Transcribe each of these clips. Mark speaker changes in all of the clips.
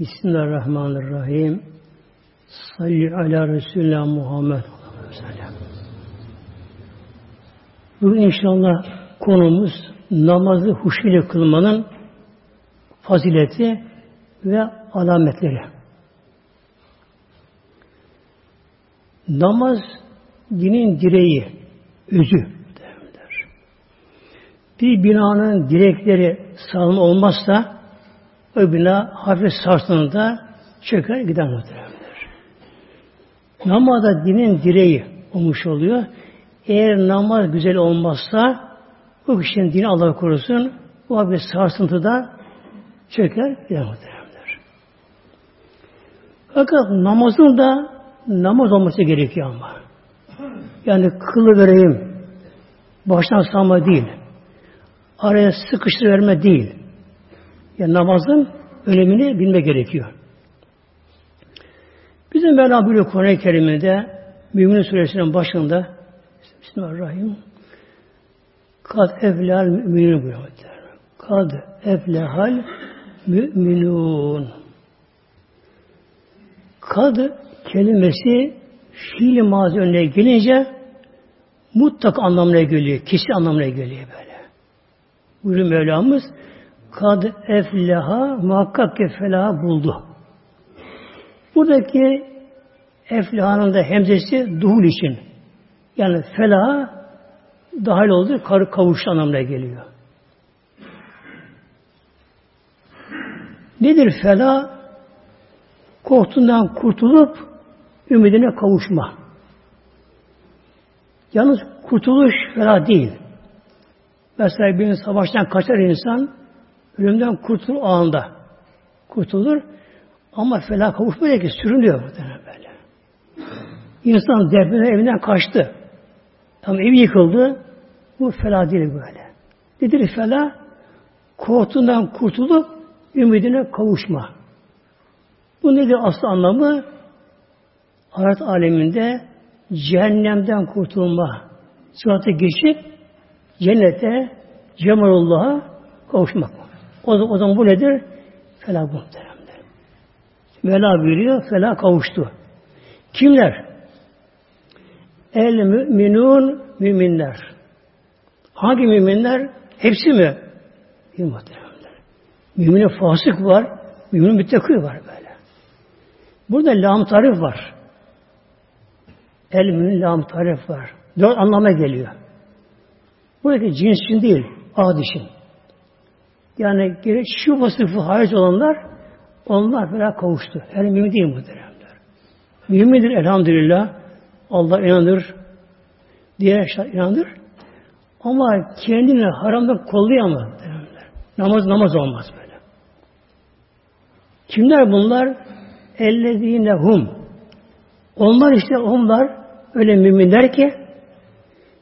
Speaker 1: Bismillahirrahmanirrahim. Salli ala Resulullah Muhammed. Bugün inşallah konumuz namazı huşuyla kılmanın fazileti ve alametleri. Namaz dinin direği, özü derler. Bir binanın direkleri sağlam olmazsa o bina hafif sarsıldığında çöker gider muhtemelenler. Namaz da dinin direği olmuş oluyor. Eğer namaz güzel olmazsa bu kişinin dini Allah korusun bu bir sarsıntıda çöker gider muhtemelenler. Fakat namazın da namaz olması gerekiyor ama. Yani kılı vereyim, baştan sağma değil. Araya sıkıştır verme değil. Yani namazın önemini bilme gerekiyor. Bizim Mevla buyuruyor Kur'an-ı Kerim'de Mümin Suresinin başında Bismillahirrahmanirrahim Kad eflehal müminun buyuruyor. Kad eflehal müminun. Kad kelimesi fiil mazi önüne gelince mutlak anlamına geliyor. Kişi anlamına geliyor böyle. Buyuruyor Mevlamız kad efleha muhakkak ki felaha buldu. Buradaki eflahanın da hemzesi duhul için. Yani felaha dahil oldu, karı kavuştu anlamına geliyor. Nedir felah? Korktuğundan kurtulup ümidine kavuşma. Yalnız kurtuluş felah değil. Mesela bir savaştan kaçar insan ölümden kurtulur anında. Kurtulur ama felah kavuşmuyor ki sürünüyor muhtemelen böyle. İnsan depremden evinden kaçtı. Ama evi yıkıldı. Bu felah değil böyle. Nedir felah? Korktuğundan kurtulup ümidine kavuşma. Bu nedir asıl anlamı? Ahiret aleminde cehennemden kurtulma. Sıratı geçip cennete Cemalullah'a kavuşmak. O, o zaman bu nedir? Felah bu muhteremler. Mevla buyuruyor, felah kavuştu. Kimler? El müminun müminler. Hangi müminler? Hepsi mi? Bir muhteremler. Müminin fasık var, müminin müttakı var böyle. Burada lam tarif var. El mümin lam tarif var. Dört anlama geliyor. Buradaki cins için değil, ad için. Yani gerek şu vasıfı hariç olanlar onlar böyle kavuştu. Yani mümin değil muhteremler. Mümindir elhamdülillah. Allah inanır. Diğer eşya inanır. Ama kendini haramda kollayamaz. Namaz namaz olmaz böyle. Kimler bunlar? Ellezine hum. Onlar işte onlar öyle müminler ki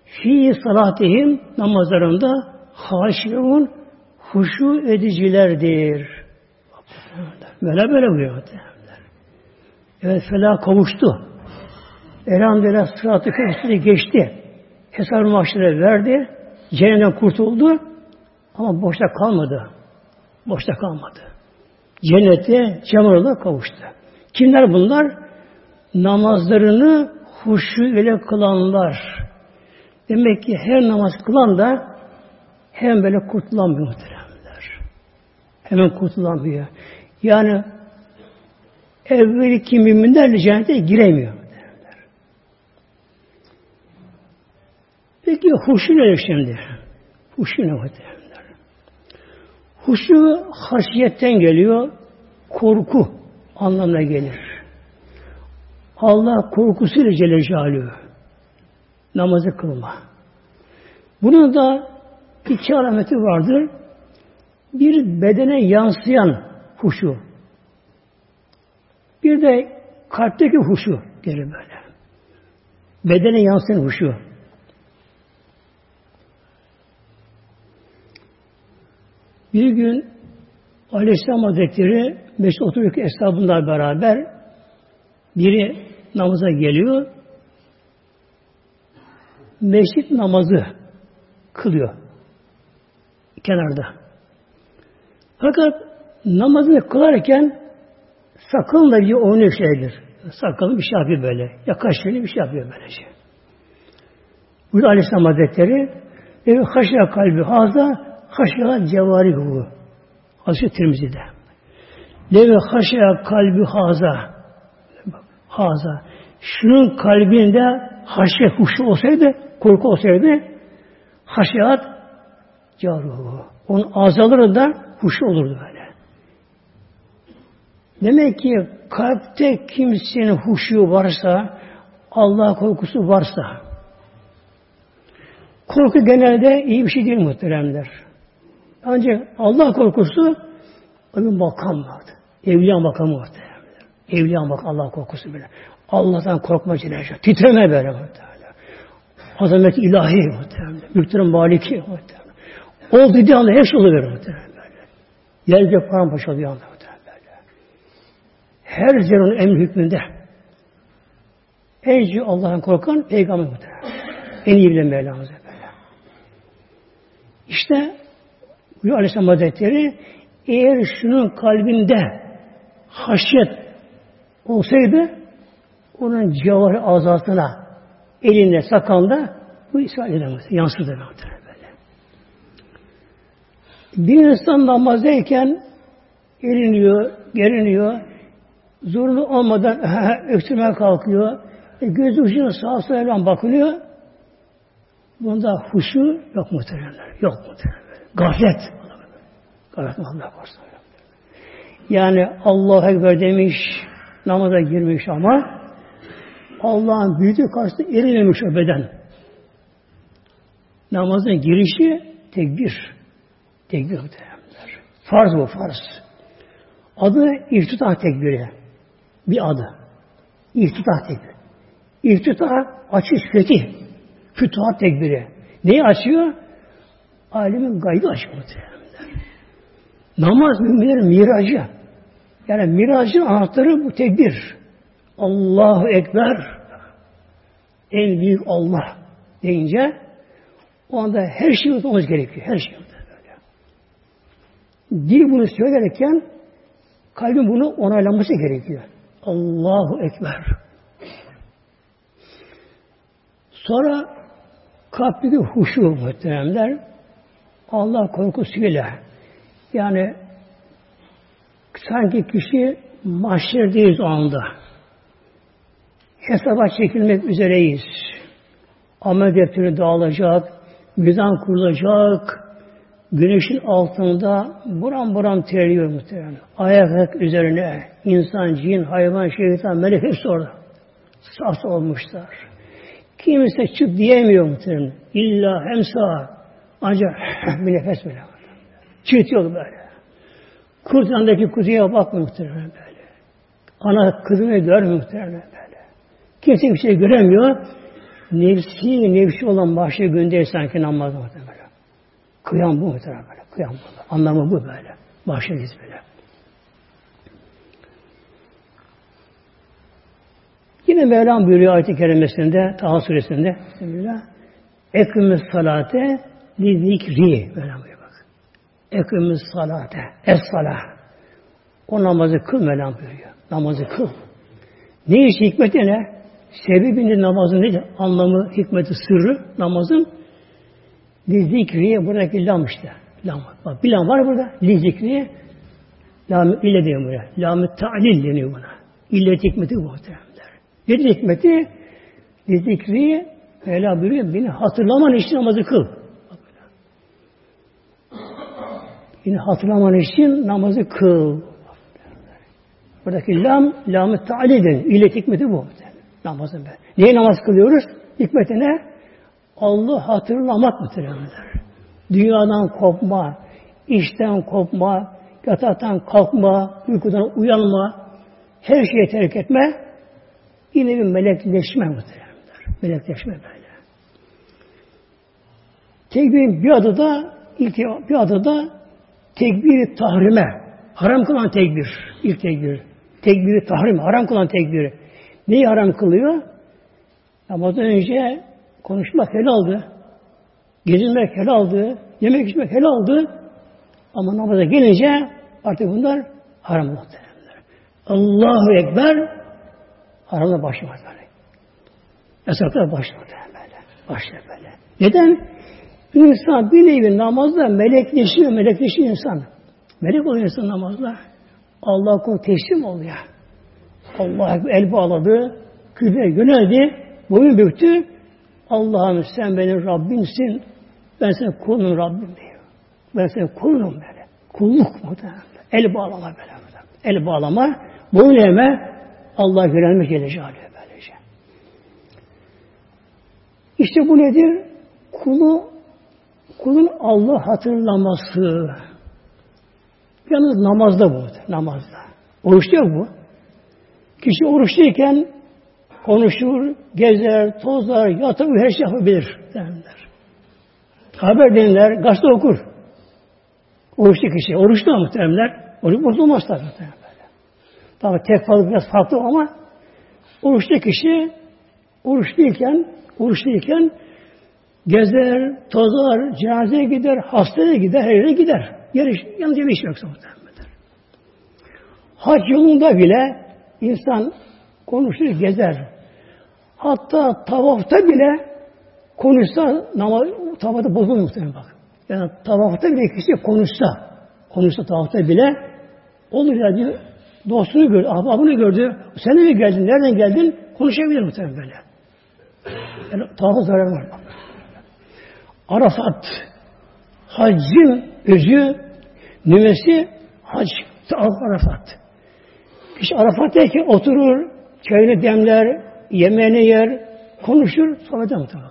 Speaker 1: fi salatihim namazlarında haşiun huşu edicilerdir. Böyle böyle buyuruyor. Evet felah kavuştu. Elhamdülillah sıratı köprüsüne geçti. Hesab maaşları verdi. Cehennemden kurtuldu. Ama boşta kalmadı. Boşta kalmadı. Cennete cemalına kavuştu. Kimler bunlar? Namazlarını huşu ile kılanlar. Demek ki her namaz kılan da hem böyle kurtulamıyor muhteremler. Hemen kurtulamıyor. Yani evvelki müminlerle cennete giremiyor. Muhteremler. Peki huşu ne şimdi? Huşu ne muhteremler? Huşu haşiyetten geliyor, korku anlamına gelir. Allah korkusuyla Celle Celaluhu namazı kılma. Bunun da iki alameti vardır. Bir bedene yansıyan huşu. Bir de kalpteki huşu gelir böyle. Bedene yansıyan huşu. Bir gün Aleyhisselam Hazretleri Mescid oturuyor eshabından beraber biri namaza geliyor. Mescit namazı kılıyor. Kenarda. Fakat namazını kılarken Sakın da bir oyunu şeydir. Sakalın bir şey yapıyor böyle. Ya kaşını bir şey yapıyor böylece. Burada Aleyhisselam Hazretleri ve haşya kalbi haza haşya cevarihu. Hazreti Tirmizi'de. Leve haşya kalbi haza. Haza. Şunun kalbinde haşye huşu olsaydı, korku olsaydı haşyat caruhu. Onun azaları da huşu olurdu böyle. Demek ki kalpte kimsenin huşu varsa, Allah korkusu varsa, korku genelde iyi bir şey değil muhteremler. Ancak Allah korkusu o bir makam vardı. Evliya makamı muhteremler. Evliya makam Allah korkusu böyle. Allah'tan korkma Celle Titreme böyle muhteremler. Azamet ilahi muhteremler. Mülklerin maliki muhteremler. Oldu dediği anda her şey oluyor muhteremler. Yerde paramparça oluyor anda muhteremler. Her zerronun emri hükmünde. En Allah'ın korkan peygamber muhteremler. En iyi bilen Mevlamız böyle. İşte bu Aleyhisselam Hazretleri eğer şunun kalbinde haşyet olsaydı onun cevahir azasına elinde, sakanda bu ispat edemez. Yansıdı böyle. Bir insan namazdayken eriniyor, geriniyor, zorlu olmadan öksürmeye kalkıyor, e, göz ucuna sağa sola bakılıyor. Bunda huşu yok muhteremler. Yok muhteremler. Gaflet. Gaflet Allah korusun. Yani Allahu Ekber demiş, namaza girmiş ama Allah'ın büyüdüğü karşısında erimemiş o beden. Namazın girişi tekbir. Tekbir muhtemelenler. Farz bu farz. Adı iftitah tekbiri. Bir adı. İftitah tekbiri. İftitah açış fetih. Fütuhat tekbiri. Neyi açıyor? Alemin gaybı açıyor muhtemelenler. Namaz müminlerin miracı. Yani miracın anahtarı bu tekbir. Allahu Ekber en büyük Allah deyince o anda her şey unutmamız gerekiyor. Her şey. Dil bunu söylerken kalbin bunu onaylaması gerekiyor. Allahu Ekber. Sonra kalpteki huşu muhteremler Allah korkusuyla yani sanki kişi mahşerdeyiz o anda hesaba çekilmek üzereyiz. Amel defteri dağılacak, mizan kurulacak, güneşin altında buram buram terliyor muhtemelen. Ayak ayak üzerine insan, cin, hayvan, şeytan, melek hepsi orada. Sas olmuşlar. Kimse çık diyemiyor muhtemelen. İlla hem sağ. Ancak bir nefes bile var. Çırtıyor böyle. Kurt yanındaki kuzuya bakmıyor muhtemelen böyle. Ana kızını görmüyor muhtemelen Kimse bir şey göremiyor. Nefsi, nefsi olan mahşer gönderi sanki namaz böyle. Kıyam bu muhtemelen böyle. Kıyam bu. Anlamı bu böyle. Mahşeriz böyle. Yine Mevlam buyuruyor ayet-i kerimesinde, Taha suresinde, Bismillah, Ekümüz salate li zikri. Mevlam buyuruyor bak. Ekümüz salate. Es salah. O namazı kıl Mevlam buyuruyor. Namazı kıl. Ne iş hikmeti ne? Sebebi namazın ne? Anlamı, hikmeti, sırrı namazın li zikriye buradaki lam işte. Lam. Bak bir lam var burada. Li zikriye lam ile diyor buraya. Lam-ı ta'lil deniyor buna. İllet hikmeti bu muhteremler. Nedir hikmeti? Li zikriye Mevla buyuruyor. Beni hatırlaman için namazı kıl. Yine hatırlaman için namazı kıl. Buradaki lam, lam-ı ta'lil İllet hikmeti bu. Namazın be. Niye namaz kılıyoruz? Hikmeti ne? Allah hatırlamak muhteremler. Dünyadan kopma, işten kopma, yataktan kalkma, uykudan uyanma, her şeyi terk etme, yine bir melekleşme muhteremler. Melekleşme böyle. Tekbirin bir adı da ilk bir adı da tekbiri tahrime. Haram kılan tekbir. ilk tekbir. Tekbiri tahrim. Haram kılan tekbiri. Neyi haram kılıyor? Namazdan önce konuşmak helaldi. Gezinmek helaldi. Yemek içmek helaldi. Ama namaza gelince artık bunlar haram muhteremler. Allahu Ekber haramda başlamaz böyle. Yasaklar başlamadı böyle. Başlar böyle. Neden? İnsan bir nevi namazda melekleşiyor, melekleşiyor insan. Melek oluyor insan namazda. Allah kul teslim oluyor. Allah el bağladı, kübe yöneldi, boyun büktü. Allah'ım sen benim Rabbimsin, ben senin kulun Rabbim diyor. Ben senin kulunum böyle. Kulluk muhtemelen. El bağlama böyle. El bağlama, boyun eğme, Allah yönelmek Celle böylece. İşte bu nedir? Kulu, kulun Allah hatırlaması. Yalnız namazda bu. Namazda. Oruçta bu. Kişi oruçluyken konuşur, gezer, tozlar, yatar, her şey yapabilir. Derler. Haber dinler, gazete okur. Oruçlu kişi. Oruçlu mu muhteremler? Oruç bozulmaz tabii. Tabi tek fazla biraz farklı ama oruçlu kişi oruçluyken oruçluyken gezer, tozar, cenazeye gider, hastaya gider, her yere gider. Yarış, yalnız bir iş yoksa muhtemelen. Hac yolunda bile insan konuşur, gezer. Hatta tavafta bile konuşsa namaz tavafta bozulmuyor muhtemelen bak. Yani tavafta bile kişi konuşsa, konuşsa tavafta bile olur ya diyor, dostunu gördü, ahbabını gördü. Sen mi geldin, nereden geldin? Konuşabilir muhtemelen böyle. Yani tavafı zarar var. Arafat, haccın özü, nüvesi hac, Arafat. Kişi Arafat'tayken oturur, çayını demler, yemeğini yer, konuşur, sohbete muhtemelen.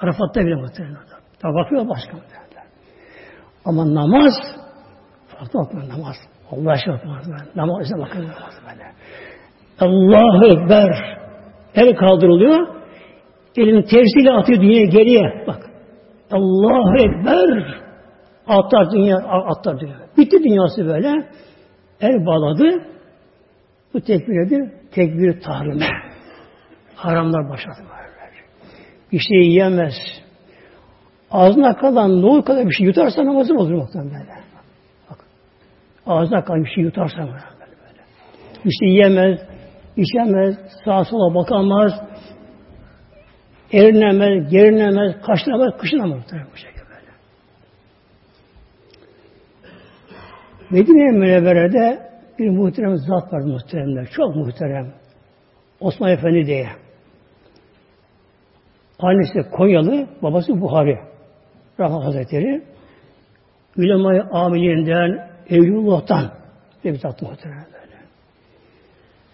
Speaker 1: Arafat'ta bile muhtemelen. Tabi bakıyor başka muhtemelen. Ama namaz, farklı bakıyor namaz. Allah aşkına bakıyor. Namazına bakıyor namaz böyle. Allahu Ekber. El kaldırılıyor. Elini tersiyle atıyor dünyaya geriye. Bak. Allahu Ekber. Atlar dünya, atlar dünya. Bitti dünyası böyle. El bağladı. Bu tekbir nedir? Tekbir tahrime. Haramlar başladı. Bir şey yiyemez. Ağzına kalan nohut kadar bir şey yutarsa namazı olur muhtemelen böyle. Bak. Ağzına kalan bir şey yutarsa böyle. böyle. Bir şey yiyemez, içemez, sağa sola bakamaz, erinemez, gerinemez, kaşınamaz, kışınamaz bu şekilde böyle. Medine-i Münevvere'de bir muhterem zat var muhteremler. Çok muhterem. Osman Efendi diye. Annesi Konyalı, babası Buhari. Rahman Hazretleri. Ulema-i amilinden, Evliyullah'tan bir muhterem böyle.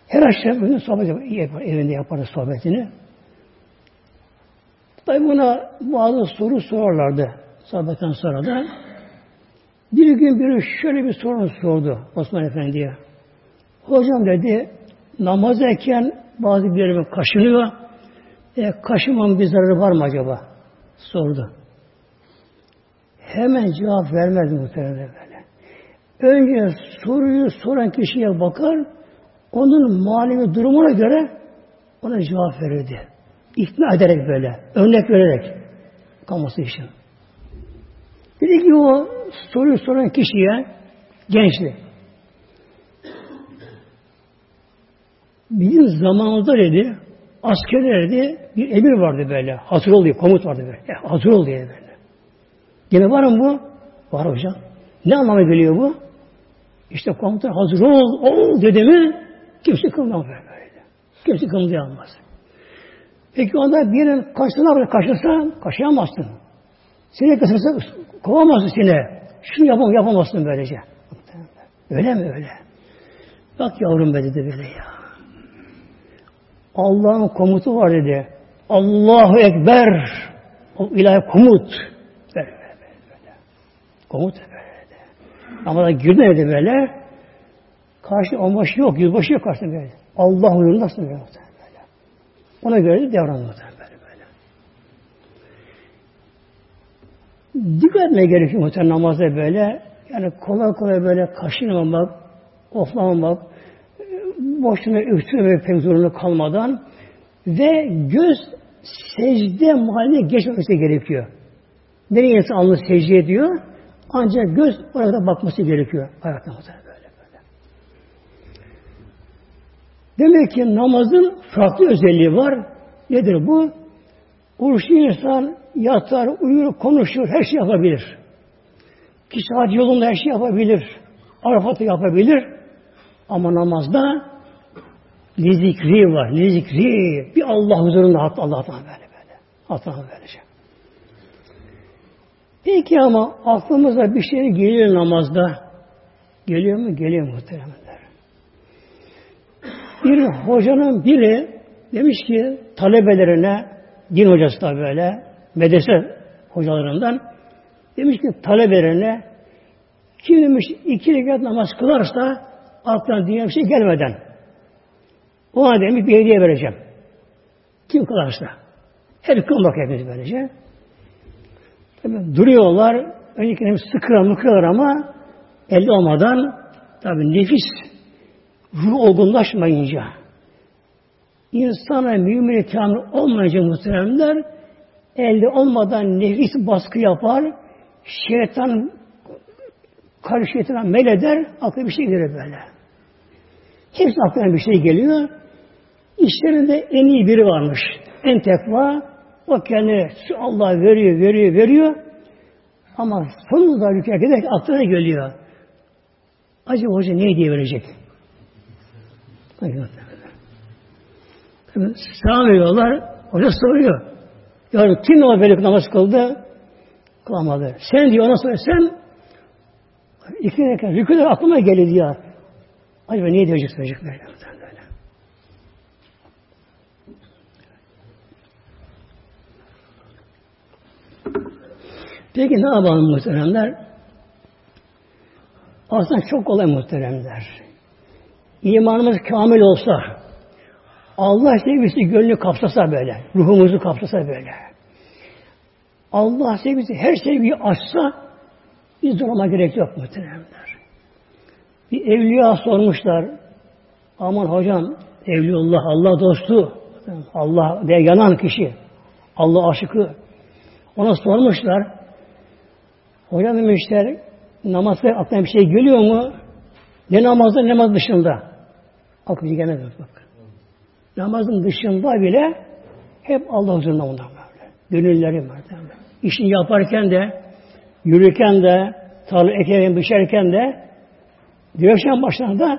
Speaker 1: Her akşam bugün sohbet yapar, evinde yapardı sohbetini. Tabi buna bazı soru sorarlardı sohbetten sonra da. Bir gün biri şöyle bir soru sordu Osman Efendi'ye. Hocam dedi, namazdayken bazı bir yerime kaşınıyor. E, kaşımam bir zararı var mı acaba? Sordu. Hemen cevap vermedi muhtemelen böyle. Önce soruyu soran kişiye bakar, onun manevi durumuna göre ona cevap verirdi. İkna ederek böyle, örnek vererek kalması için. Dedi ki o soruyu soran kişiye gençti. Bizim zamanımızda dedi askerlerde bir emir vardı böyle. Hazır ol diye, komut vardı böyle. Ya, hazır ol diye böyle. Yine var mı bu? Var hocam. Ne anlama geliyor bu? İşte komutan hazır ol, ol dedi mi kimse kılmaz böyle. Kimse kımıldayamaz. Peki onda birinin kaçtığına kaçırsa kaçıyamazsın. Seni kısırsa kovamazsın seni. Şunu yapam, yapamazsın böylece. Öyle mi öyle? Bak yavrum be dedi böyle ya. Allah'ın komutu var dedi. Allahu Ekber. O ilahi komut. Komut böyle. Ama da girdi dedi böyle. Karşı onbaşı yok, yüzbaşı yok karşısında böyle. Allah yolundasın böyle. Ona göre de davranmadı böyle böyle. Dikkat etmeye gerekiyor muhtemelen namazda böyle. Yani kolay kolay böyle kaşınmamak, oflamamak, boşuna öksürmemek pek zorunda kalmadan ve göz secde mahalline geçmemesi gerekiyor. Nereye insan alnı secde ediyor? Ancak göz orada bakması gerekiyor. Ayakta böyle böyle. Demek ki namazın farklı özelliği var. Nedir bu? Oruçlu insan yatar, uyur, konuşur, her şey yapabilir. Kişi yolunda her şey yapabilir. Arafat'ı yapabilir. Ama namazda ne zikri var, ne zikri. Bir Allah huzurunda hatta Allah'tan böyle böyle. Allah'tan böylece. Peki ama aklımıza bir şey geliyor namazda. Geliyor mu? Geliyor muhtemelenler. Bir hocanın biri demiş ki talebelerine, din hocası da böyle, medrese hocalarından demiş ki talebelerine kim demiş iki rekat namaz kılarsa aklına dünya bir şey gelmeden ona demiş bir hediye vereceğim. Kim kılarsa. Her kılmak hepimiz böylece. Tabii duruyorlar. Önceki sıkıra mıkıyorlar ama elde olmadan tabi nefis ruh olgunlaşmayınca insana mümin kamil olmayınca muhteremler elde olmadan nefis baskı yapar şeytan karşı şeytana mel eder aklı bir şey gelir böyle. Hepsi aklına bir şey geliyor. İşlerinde en iyi biri varmış. En tekva o kendine Allah veriyor, veriyor, veriyor. Ama sonunda rükû ederek aklına geliyor. Acaba hoca ne hediye verecek? Selam veriyorlar. Hoca soruyor. Yani kim o böyle namaz kıldı? Kılamadı. Sen diyor ona soruyor. Sen iki rekat rükûler aklıma geldi diyor. Acaba ne diyecek söyleyecek böyle? böyle. Peki ne yapalım muhteremler? Aslında çok kolay muhteremler. İmanımız kamil olsa, Allah sevgisi gönlü kapsasa böyle, ruhumuzu kapsasa böyle, Allah sevgisi her sevgiyi açsa, biz duruma gerek yok muhteremler. Bir evliya sormuşlar, aman hocam, evliyullah, Allah dostu, Allah diye yanan kişi, Allah aşıkı, ona sormuşlar, hocam demişler, namazda aklına bir şey geliyor mu? Ne namazda ne namaz dışında. Aklına gelmez bak. Namazın dışında bile hep Allah huzurunda bunlar böyle. Gönülleri var. İşini yaparken de, yürürken de, tarla ekerken, biçerken de, güneşen başlarında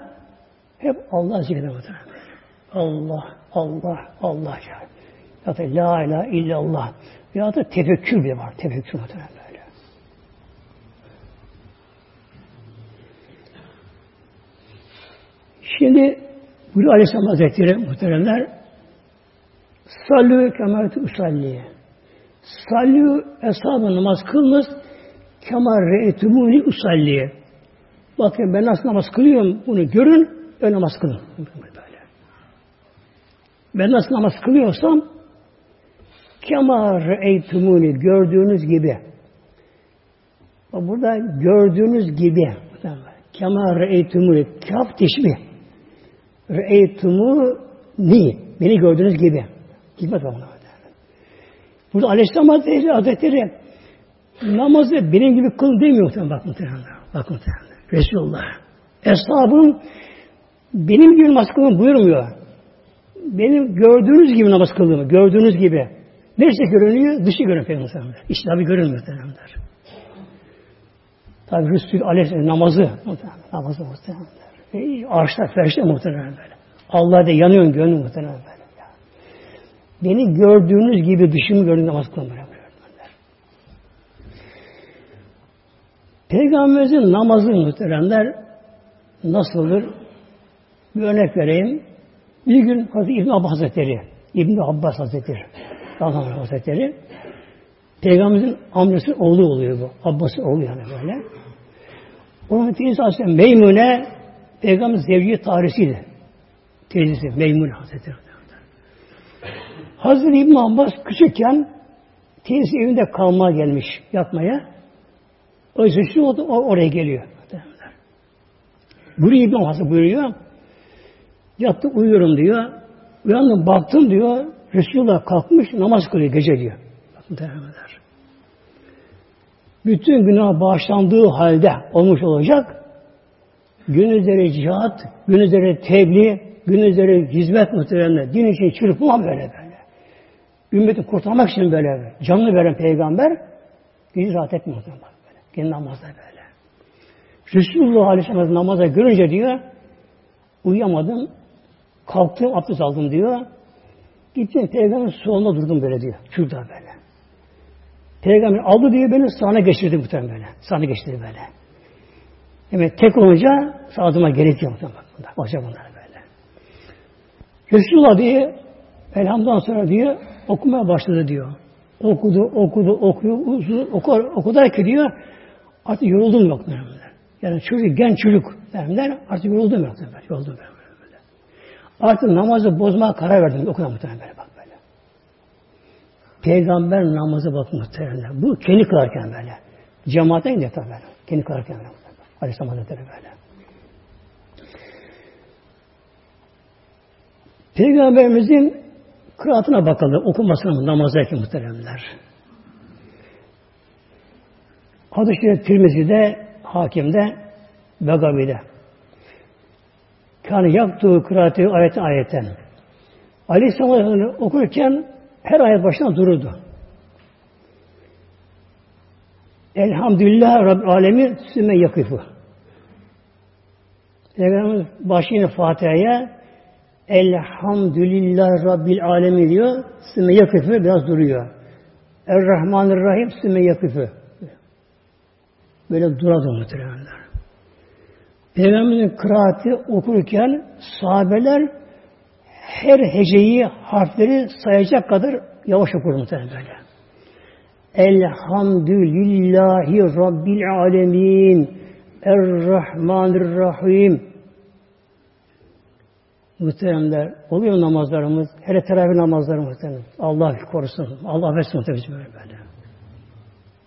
Speaker 1: hep Allah zikreder. Allah, Allah, Allah ya. Da la ilahe illallah. Ya da tefekkür bile var. Tefekkür muhtemelen böyle. Şimdi Buyuruyor Aleyhisselam Hazretleri muhteremler Sallu kemertu usalliye Sallu eshabı namaz kılınız kemar re'etumuni usalliye Bakın ben nasıl namaz kılıyorum bunu görün öyle namaz kılın. Böyle. Ben nasıl namaz kılıyorsam kemar re'etumuni gördüğünüz gibi burada gördüğünüz gibi kemar re'etumuni kaf teşbih Re'eytumu ni. Beni gördüğünüz gibi. Hikmet var buna. Burada Aleyhisselam Hazretleri, Hazretleri namazı benim gibi kıl demiyor muhtemelen. Bak muhtemelen. Bak muhtemelen. Resulullah. Eshabım benim gibi namaz kılın buyurmuyor. Benim gördüğünüz gibi namaz kıldığımı, gördüğünüz gibi. Neresi görünüyor? Dışı görünüyor Peygamber. İç tabi görünmüyor muhtemelen. Tabi Resul Aleyhisselam namazı, namazı muhtemelen. E, arşta, ferşte muhtemelen böyle. Allah da yanıyor gönlü muhtemelen böyle. Beni gördüğünüz gibi dışımı gördüğünüz namaz kılın. Peygamberimizin namazı muhteremler nasıldır? Bir örnek vereyim. Bir gün Hazreti İbn Abbas Hazretleri, İbn Abbas Hazretleri, Allah Hazretleri, Peygamberimizin amcası oğlu oluyor bu. Abbas'ın oğlu yani böyle. Onun teyzesi Hazreti Meymune Peygamber zevci tarihsiydi. Teyzesi Meymun Hazretleri. Hazreti İbn Abbas küçükken teyzesi evinde kalmaya gelmiş yatmaya. O yüzden o, o oraya geliyor. Buraya İbn Abbas buyuruyor. Yattı uyuyorum diyor. Uyandım baktım diyor. Resulullah kalkmış namaz kılıyor gece diyor. Derler. Bütün günah bağışlandığı halde olmuş olacak. gün üzeri cihat, gün üzeri tebliğ, gün üzeri hizmet muhtemelen din için çırpma böyle böyle. Ümmeti kurtarmak için böyle canlı veren peygamber gece rahat etmiyor muhtemelen böyle. Gene namazda böyle. Resulullah Aleyhisselam namaza görünce diyor uyuyamadım kalktım abdest aldım diyor. Gittim peygamberin solunda durdum böyle diyor. Şurada böyle. Peygamber aldı diyor beni sağına geçirdi muhtemelen böyle. Sağına geçirdi böyle. Hemen tek olunca sağdıma gerekiyor muhtemelen. Başka bunlar böyle. Resulullah diye elhamdan sonra diyor okumaya başladı diyor. Okudu, okudu, okuyor, okur, okudu ki diyor artık yoruldum yok. Yani çocuk, genç çocuk derler artık yoruldum yok derler. Yoruldum böyle. Artık namazı bozmaya karar verdim. Okudan muhtemelen böyle bak böyle. Peygamber namazı bak muhtemelen. Bu kendi kılarken böyle. Cemaate gidiyor tabi böyle. Kendi kılarken böyle. Aleyhisselam Hazretleri böyle. Peygamberimizin kıraatına bakalım. Okumasına namazdaki muhteremler. Hadis-i Tirmizi'de, Hakim'de, Begavi'de. Kâne yaptığı kıraatı ayet ayetten. Aleyhisselam okurken her ayet başına dururdu. Elhamdülillah Rabbil Alemin sümme yakıfı. Peygamberimiz başını Fatiha'ya Elhamdülillah Rabbil Alemin diyor. Sümme yakıfı biraz duruyor. Errahmanirrahim sümme yakıfı. Böyle durardı muhtemelen. Peygamberin kıraati okurken sahabeler her heceyi, harfleri sayacak kadar yavaş okur muhtemelen böyle. Elhamdülillahi Rabbil Alemin Errahmanirrahim Muhteremler, oluyor namazlarımız, hele teravih namazları muhterem. Allah korusun, Allah affetsin muhterem böyle böyle.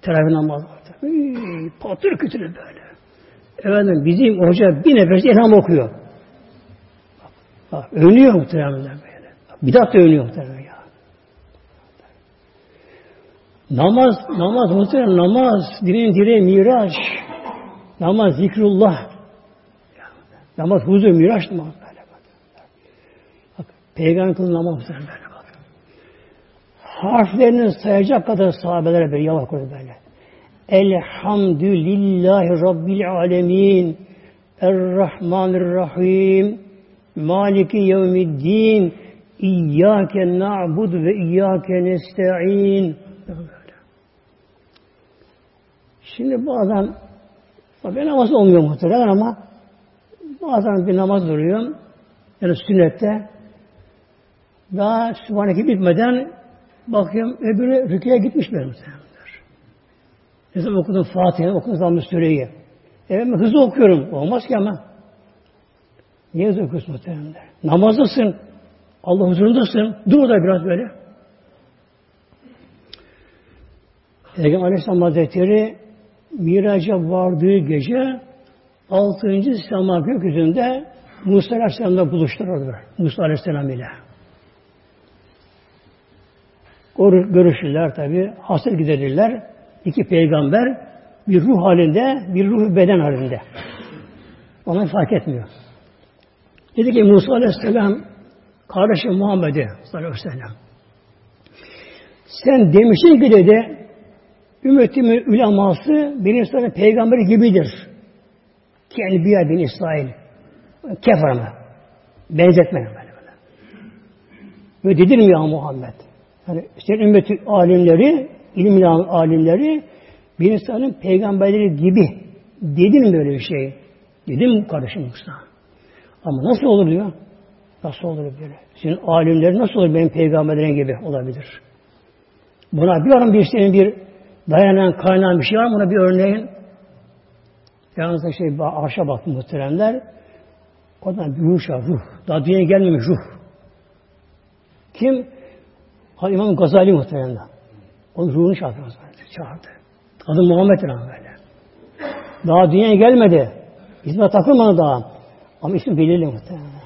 Speaker 1: Teravih muhterem. Patır kütülü böyle. Efendim bizim hoca bir nefes elham okuyor. Bak, övünüyor muhtemelen böyle. Bidat da övünüyor muhtemelen ya. Namaz, namaz muhtemelen namaz, dinin direği miraç. Namaz zikrullah. Namaz huzur, miraç namaz böyle. Bak, bak Peygamber kılın namaz muhtemelen böyle bak. Harflerini sayacak kadar sahabelere böyle yavaş böyle. Elhamdülillahi Rabbil alemin. Errahmanirrahim. Maliki yevmiddin. İyyâke na'bud ve iyyâke nesta'in. Şimdi bazen ben namaz olmuyor muhtemelen ama bazen bir namaz duruyorum. Yani sünnette daha Sübhaneke bitmeden bakıyorum öbürü rüküye gitmiş benim muhtemelen. Zaman okudum Fatiha'yı, okudum Zamm-ı Süreyi. Evet hızlı okuyorum. Olmaz ki ama. Niye hızlı okuyorsun muhtemelen? Namazdasın. Allah huzurundasın. Dur da biraz böyle. Peygamber Aleyhisselam Hazretleri Miraç'a vardığı gece altıncı sema gökyüzünde Musa Aleyhisselam'la buluştururlar. Musa Aleyhisselam ile. Görüşürler tabi. Hasıl giderirler iki peygamber bir ruh halinde, bir ruh beden halinde. Ona fark etmiyor. Dedi ki Musa Aleyhisselam kardeşim Muhammed'e sallallahu sen demişsin ki dedi ümmetimin üleması benim sana peygamber gibidir. Enbiya bin İsrail. Kefarına. Benzetme böyle böyle. Ve dedin ya Muhammed? Yani senin ümmeti alimleri ilim alimleri bir insanın peygamberleri gibi dedin böyle bir şey? Dedim kardeşim Musa. Ama nasıl olur diyor? Nasıl olur böyle? Senin alimleri nasıl olur benim peygamberlerin gibi olabilir? Buna bir an bir şeyin bir dayanan kaynağı bir şey var mı? Buna bir örneğin. Yalnız da şey arşa baktım muhteremler. Oradan bir ruh ruh. Daha dünyaya gelmemiş ruh. Kim? İmam Gazali muhteremler. Onun ruhunu çağırdı. Çağırdı. Adı Muhammed böyle. Daha dünyaya gelmedi. İsme takılmadı daha. Ama isim belirli muhtemelen.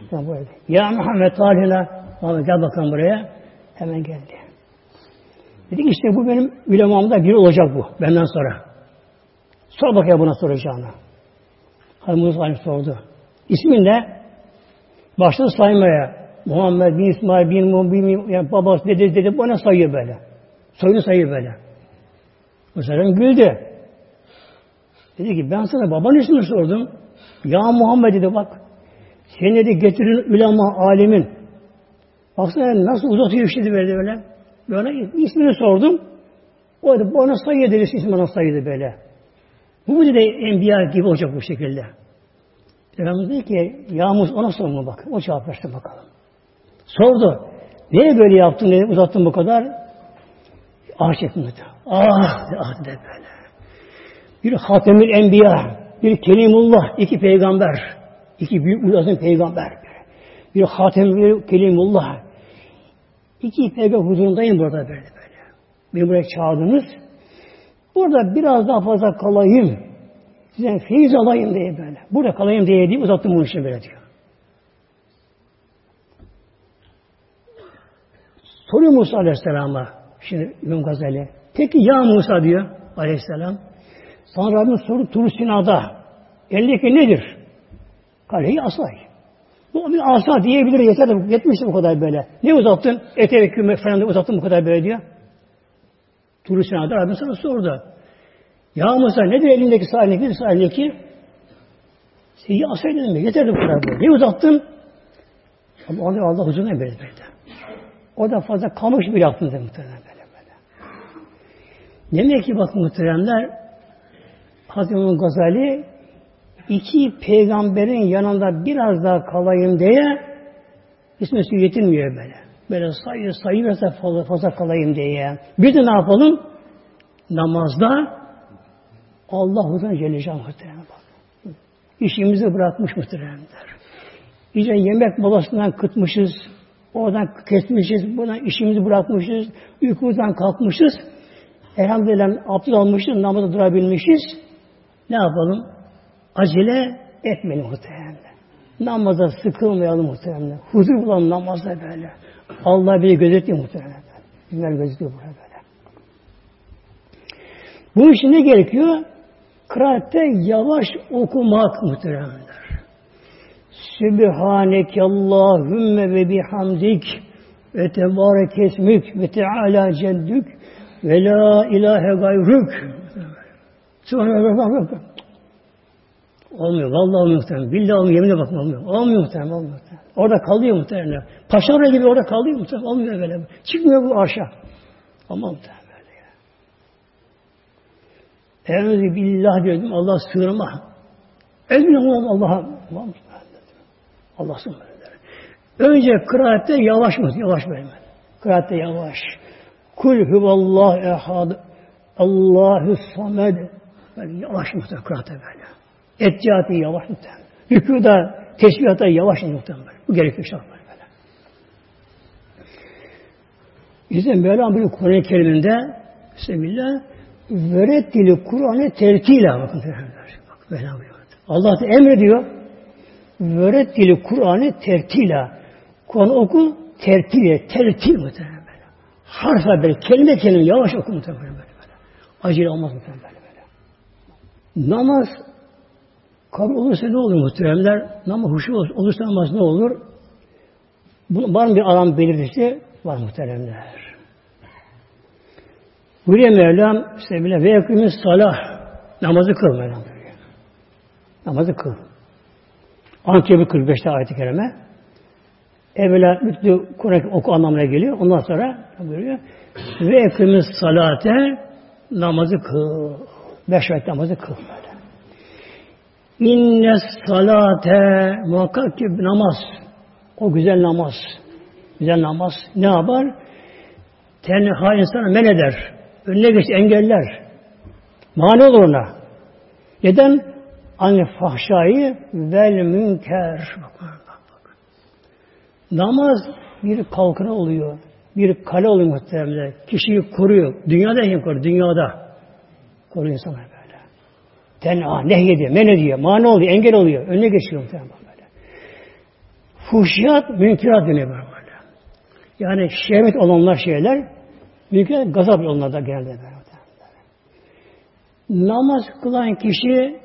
Speaker 1: Ya Muhammed talihine Muhammed gel bakalım buraya. Hemen geldi. Dedik işte bu benim ulemamda biri olacak bu. Benden sonra. Sor bakayım buna soracağını. Hanımız aynı sordu. İsmin ne? Başladı saymaya. Muhammed bin İsmail bin Muhammed bin yani babası dede dede bana sayıyor böyle. Soyunu sayıyor böyle. Mesela güldü. Dedi ki ben sana babanın ismini sordum. Ya Muhammed dedi bak. Seni dedi getirin ulema alemin. Baksana nasıl uzatıyor işte böyle böyle. Böyle ismini sordum. O da bana sayıyor dedi. İsmi bana sayıyordu böyle. Bu dedi enbiya gibi olacak bu şekilde. Peygamber dedi ki Yağmur ona sorma bak. O cevap versin bakalım. Sordu. Niye böyle yaptın dedi, uzattın bu kadar? Ah çektim dedi. Ah, ah dedi böyle. Bir Hatemül Enbiya, bir Kelimullah, iki peygamber. iki büyük uzasın peygamber. Bir Hatemül Kelimullah. İki peygamber huzurundayım burada böyle böyle. Beni buraya çağırdınız. Burada biraz daha fazla kalayım. Size feyiz alayım diye böyle. Burada kalayım diye diye uzattım bunu için böyle diyor. Soruyor Musa Aleyhisselam'a. Şimdi İmam Gazali. Peki ya Musa diyor Aleyhisselam. Sana Rabbim soru Tur Sina'da. Eldeki nedir? Kaleyi asay. Bu bir asa diyebilir yeter de yetmişti bu kadar böyle. Ne uzattın? Ete ve küme falan da uzattın bu kadar böyle diyor. Tur Sina'da Rabbim sana sordu. Ya Musa nedir elindeki sahildeki? Sahildeki? Seyyi asay dedim. Yeter de bu kadar böyle. Ne uzattın? Ama Allah, Allah huzuruna böyle böyle. O da fazla kamış bir yaptım dedi muhtemelen. Demek ki bak muhteremler Hazreti İmam Gazali iki peygamberin yanında biraz daha kalayım diye ismi yetinmiyor böyle. Böyle sayı sayı mesela fazla, fazla kalayım diye. Bir de ne yapalım? Namazda Allah huzuruna Celle muhterem bak. İşimizi bırakmış muhteremler. İyice yemek molasından kıtmışız, Oradan kesmişiz, buradan işimizi bırakmışız, uykumuzdan kalkmışız. Elhamdülillah abdest almışız, namazda durabilmişiz. Ne yapalım? Acele etmeyelim muhtemelen. Namaza sıkılmayalım muhtemelen. Huzur bulalım namazda böyle. Allah beni gözetiyor muhtemelen. Günler gözetiyor burada böyle. Bu için ne gerekiyor? Kıraatte yavaş okumak muhtemelen. Sübhaneke Allahümme ve bihamdik ve tebarek esmük ve teala ceddük ve la ilahe gayrük. Olmuyor. Vallahi olmuyor muhtemelen. Billahi olmuyor. Yeminle bakma olmuyor. Olmuyor muhtemelen. Olmuyor muhtemelen. Orada kalıyor muhtemelen. Paşavra gibi orada kalıyor muhtemelen. Olmuyor böyle. Çıkmıyor bu arşa. Ama muhtemelen böyle ya. Eûzü billah diyordum. Allah sığınma. Emin Allah'a. Allah Allah subhanahu Önce kıraatte yavaş mı? Yavaş böyle. Kıraatte yavaş. Kul huvallahu ehad. Allahu samed. Böyle yavaş muhtemelen kıraatte böyle. Etcihati yavaş muhtemelen. Rükuda, tesbihatta yavaş muhtemelen. Bu gerekiyor işte böyle. İşte Mevlam bir Kur'an-ı Kerim'inde Bismillah Veret dili Kur'an'ı tertiyle bakın. Bak, Mevlam Allah da emrediyor. Veret dili Kur'an'ı tertila. Kur'an oku tertile, tertil muhtemelen Harfa böyle, kelime kelime yavaş oku muhtemelen böyle. böyle. Acele olmaz muhtemelen böyle. böyle. Namaz kabul olursa ne olur muhteremler? Namaz huşu olursa namaz ne olur? Bunun var mı bir alan belirtisi? Var muhteremler. Buraya Mevlam sevgili ve yakimiz salah namazı kıl Mevlam. Namazı kıl. Ankebut 45'te ayet-i kerime. Evvela mütlü Kur'an oku anlamına geliyor. Ondan sonra buyuruyor. Ve ekimiz salate namazı kıl. Beş vakit namazı kıl. İnne salate muhakkak ki namaz. O güzel namaz. Güzel namaz ne yapar? Tenha insana men eder. Önüne geç engeller. Mani olur ona. Neden? Anne fahşayı vel münker. Bak, bak, bak. Namaz bir kalkına oluyor. Bir kale oluyor muhtemelen. Kişiyi koruyor. Dünyada kim koruyor? Dünyada. Koruyor insanlar böyle. Tenha, nehyediyor, men ediyor, mani oluyor, engel oluyor. Önüne geçiyor muhtemelen böyle. Fuhşiyat, münkirat deniyor böyle. Yani şehvet olanlar şeyler, münkirat gazap olanlar da genelde böyle. Namaz kılan kişi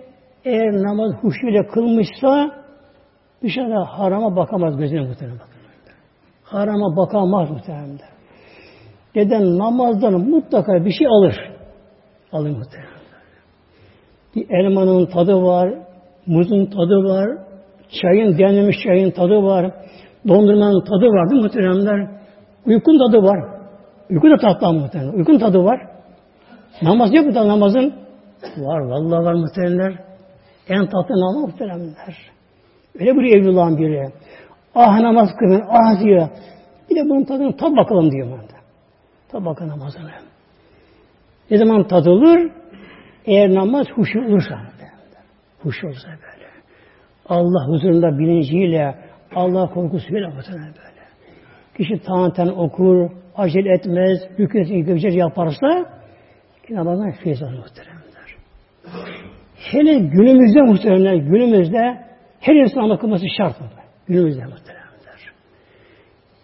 Speaker 1: eğer namaz huşuyla kılmışsa dışarıda harama bakamaz gözüne muhtemelen. Harama bakamaz muhtemelen. Neden? Namazdan mutlaka bir şey alır. Alır muhtemelen. Bir elmanın tadı var, muzun tadı var, çayın, demlemiş çayın tadı var, dondurmanın tadı var değil mi muhteremler? Uykun tadı var. Uyku da tatlı muhtemelen. Uykun tadı var. Namaz yok mu da namazın? Var, vallahi var muhteremler. En tatlı namaz muhteremler. Öyle bir Evlullah'ın biri. Ah namaz kılın, ah diyor. Bir de bunun tadını tat bakalım diyor ben de. Tat bakalım namazını. Ne zaman tadılır? Eğer namaz huşu olursa. Huşu olursa böyle. Allah huzurunda bilinciyle, Allah korkusuyla muhtemelen böyle. Kişi taneten okur, acele etmez, hükümet gökçer yaparsa ki namazdan feyiz alır muhteremler. Hele günümüzde muhteremler, günümüzde her insan bakılması şart mı? Günümüzde muhteremler.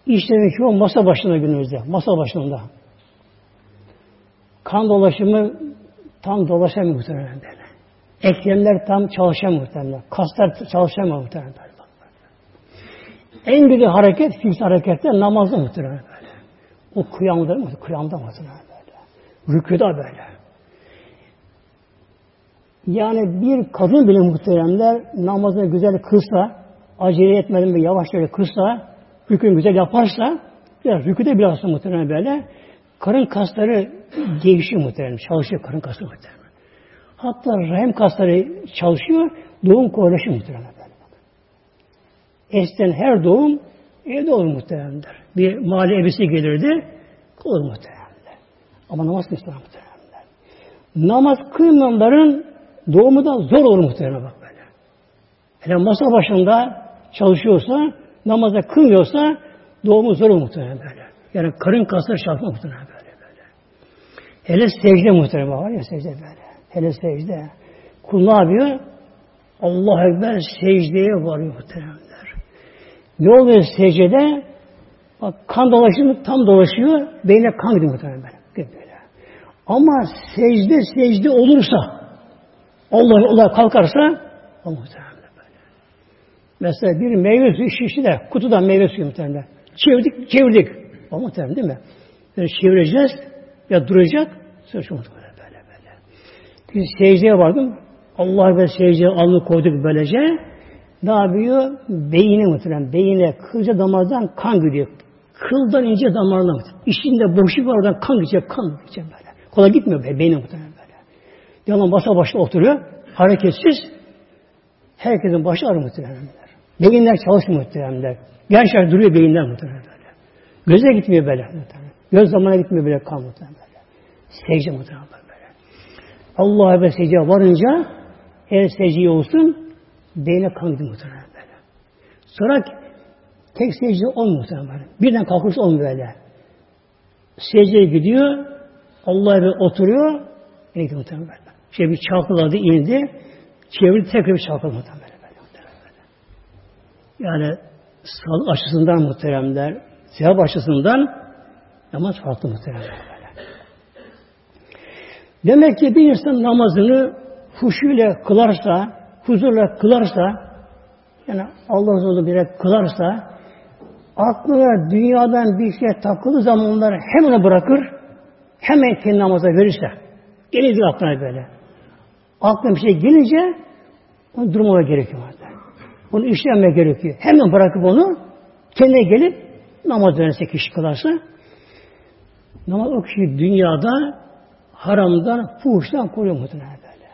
Speaker 1: İşlerin çoğu masa başında günümüzde, masa başında. Kan dolaşımı tam dolaşamıyor muhtemelen böyle. Eklemler tam çalışamıyor muhtemelen. Kaslar çalışamıyor muhtemelen böyle. En güzel hareket, fiziksel harekette namazda muhtemelen böyle. O kıyamda, kıyamda muhtemelen böyle. Rüküda böyle. Yani bir kadın bile muhteremler namazını güzel kılsa, acele etmeden ve yavaş yavaş kılsa, rükünü güzel yaparsa, biraz rüküde biraz muhterem böyle, karın kasları gevşiyor muhterem, çalışıyor karın kasları muhterem. Hatta rahim kasları çalışıyor, doğum kolaylaşıyor muhterem böyle. Esten her doğum evde olur muhteremler. Bir mahalle ebesi gelirdi, olur muhteremler. Ama namaz kılmışlar muhteremler. Namaz kılmayanların doğumu da zor olur muhtemelen bak böyle. Hele masa başında çalışıyorsa, namaza kılmıyorsa doğumu zor olur muhtemelen böyle. Yani karın kasları çarpma muhtemelen böyle böyle. Hele secde muhtemelen var ya secde böyle. Hele secde. Kul ne yapıyor? Allah Ekber secdeye varıyor muhtemelenler. Ne oluyor secdede? Bak kan dolaşımı tam dolaşıyor. Beyne kan gidiyor muhtemelen böyle. Ama secde secde olursa Allah Allah kalkarsa o muhtemelen böyle. Mesela bir meyve suyu şişi de kutudan meyve suyu muhtemelen. Çevirdik, çevirdik. O muhtemelen değil mi? Böyle çevireceğiz ya duracak. Sonra şu muhtemelen böyle böyle. Biz secdeye vardım. Allah ve secdeye alnı koyduk böylece. Ne yapıyor? Beyine muhtemelen. Beyine kılca damardan kan gidiyor. Kıldan ince damarına muhtemelen. İçinde boşluk var oradan kan gidecek, kan gidecek böyle. Kolay gitmiyor be, beyine muhtemelen. Yalan masa başta oturuyor. Hareketsiz. Herkesin başı ağrı muhtemelenler. Beyinler çalışmıyor muhtemelenler. Gençler duruyor beyinler böyle. Göze gitmiyor böyle. Göz zamana gitmiyor böyle kan böyle. Secde muhtemelen böyle. Allah'a ve secde varınca eğer secde olsun beyne kan gidiyor muhtemelen böyle. Sonra tek secde olmuyor böyle. Birden kalkırsa olmuyor böyle. Secdeye gidiyor. Allah'a ve oturuyor. Yine gidiyor böyle. Şey bir çalkaladı, indi. Çevirdi tekrar bir çalkaladı muhtemelen. Yani sağlık açısından muhteremler, sevap açısından namaz farklı muhteremler. Böyle. Demek ki bir insan namazını huşuyla kılarsa, huzurla kılarsa, yani Allah Resulü bire kılarsa, aklına dünyadan bir şey takılı zamanları hemen bırakır, hemen kendi namaza verirse, gelir aklına böyle. Aklına bir şey gelince onu durmama gerekiyor. Orada. Onu işlenme gerekiyor. Hemen bırakıp onu kendine gelip namaz dönerse kişi kılarsa namaz o kişi dünyada haramdan, fuhuştan koruyor muhtemelen böyle.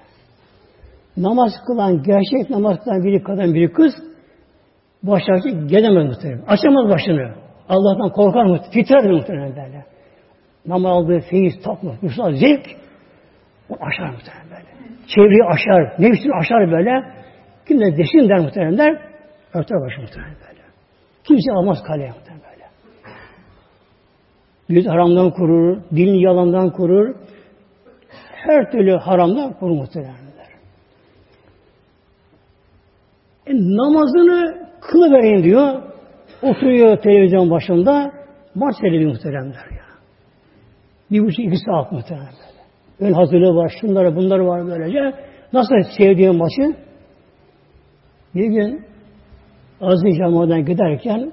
Speaker 1: Namaz kılan, gerçek namaz kılan biri kadın, biri kız başarıcı gelemez muhtemelen. Açamaz başını. Allah'tan korkar mı? Fitrer muhtemelen böyle. Namaz aldığı feyiz, tatlı, müsal, zevk o aşar muhtemelen böyle. Çevreyi aşar, nefsini aşar böyle. Kimse desin der muhtemelen der. Örter başı böyle. Kimse almaz kaleye muhtemelen böyle. Yüz haramdan korur, dilini yalandan korur. Her türlü haramdan korur muhtemelen. E, namazını kılıvereyim diyor. Oturuyor televizyon başında. Maç seyrediyor muhtemelen der ya. Bir buçuk iki saat muhtemelen böyle. Ön hazırlığı var, şunları bunları var böylece. Nasıl sevdiğim maçı? Bir gün Aziz Camii'den giderken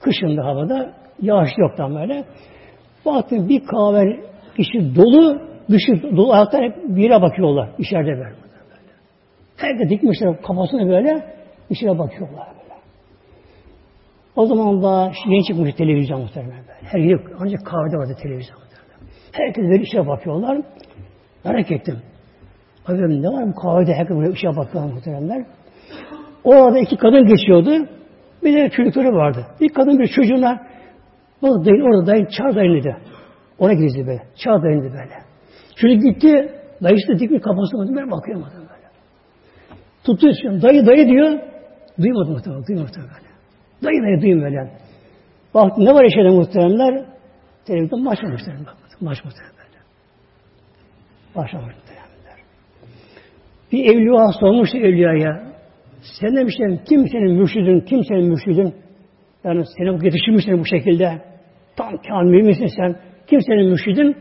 Speaker 1: kışında havada yağış yoktan böyle baktım bir kahve içi dolu dışı dolu ayakta hep bir yere bakıyorlar içeride böyle. Herkes dikmişler kafasını böyle içine bakıyorlar böyle. O zaman da yeni çıkmış televizyon muhtemelen böyle. Her yer ancak kahvede vardı televizyon muhtemelen. Herkes böyle içine bakıyorlar. Merak ettim. Abi ne var bu kahvede herkes böyle içine bakıyorlar muhtemelenler. Orada iki kadın geçiyordu. Bir de çocukları vardı. Bir kadın bir çocuğuna bak dayın orada dayın çağır dayın dedi. Ona gizli böyle. Çağır dayın böyle. Çocuk gitti. Dayısı da dikmiş kafasına ben bakıyorum böyle. Tuttu şimdi. Dayı dayı diyor. Duymadı muhtemelen. Duymadı muhtemelen. Dayı dayı duyun böyle. Bak ne var içeride muhteremler? Televizyon maç muhterem. Maç muhterem böyle. Başlamış muhteremler. Bir evliya sormuştu evliyaya. Sen demişler kim senin mürşidin, kim senin mürşidin? Yani seni yetiştirmişsin bu şekilde. Tam kamil misin sen? Kim senin mürşidin?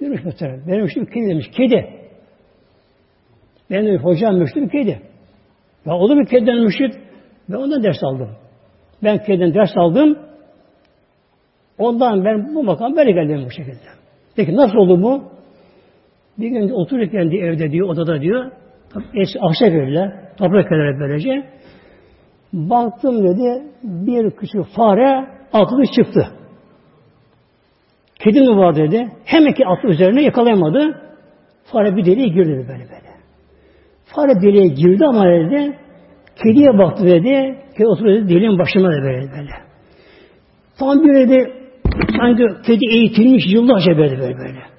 Speaker 1: Demiş muhterem. Benim mürşidim kedi demiş. Kedi. Benim hocam mürşidim kedi. Ya olur mu kediden mürşid? Ben ondan ders aldım. Ben kediden ders aldım. Ondan ben bu makam böyle geldim bu şekilde. Peki nasıl oldu bu? Bir gün otururken diye evde diyor, odada diyor, ahşap evler, toprak evler böylece. Baktım dedi, bir küçük fare altını çıktı. Kedi mi var dedi. Hemen ki atı üzerine yakalayamadı. Fare bir deliğe girdi böyle böyle. Fare deliğe girdi ama dedi, kediye baktı dedi, kedi oturdu dedi, deliğin başına da böyle böyle. Tam bir dedi, sanki kedi eğitilmiş yıllarca böyle böyle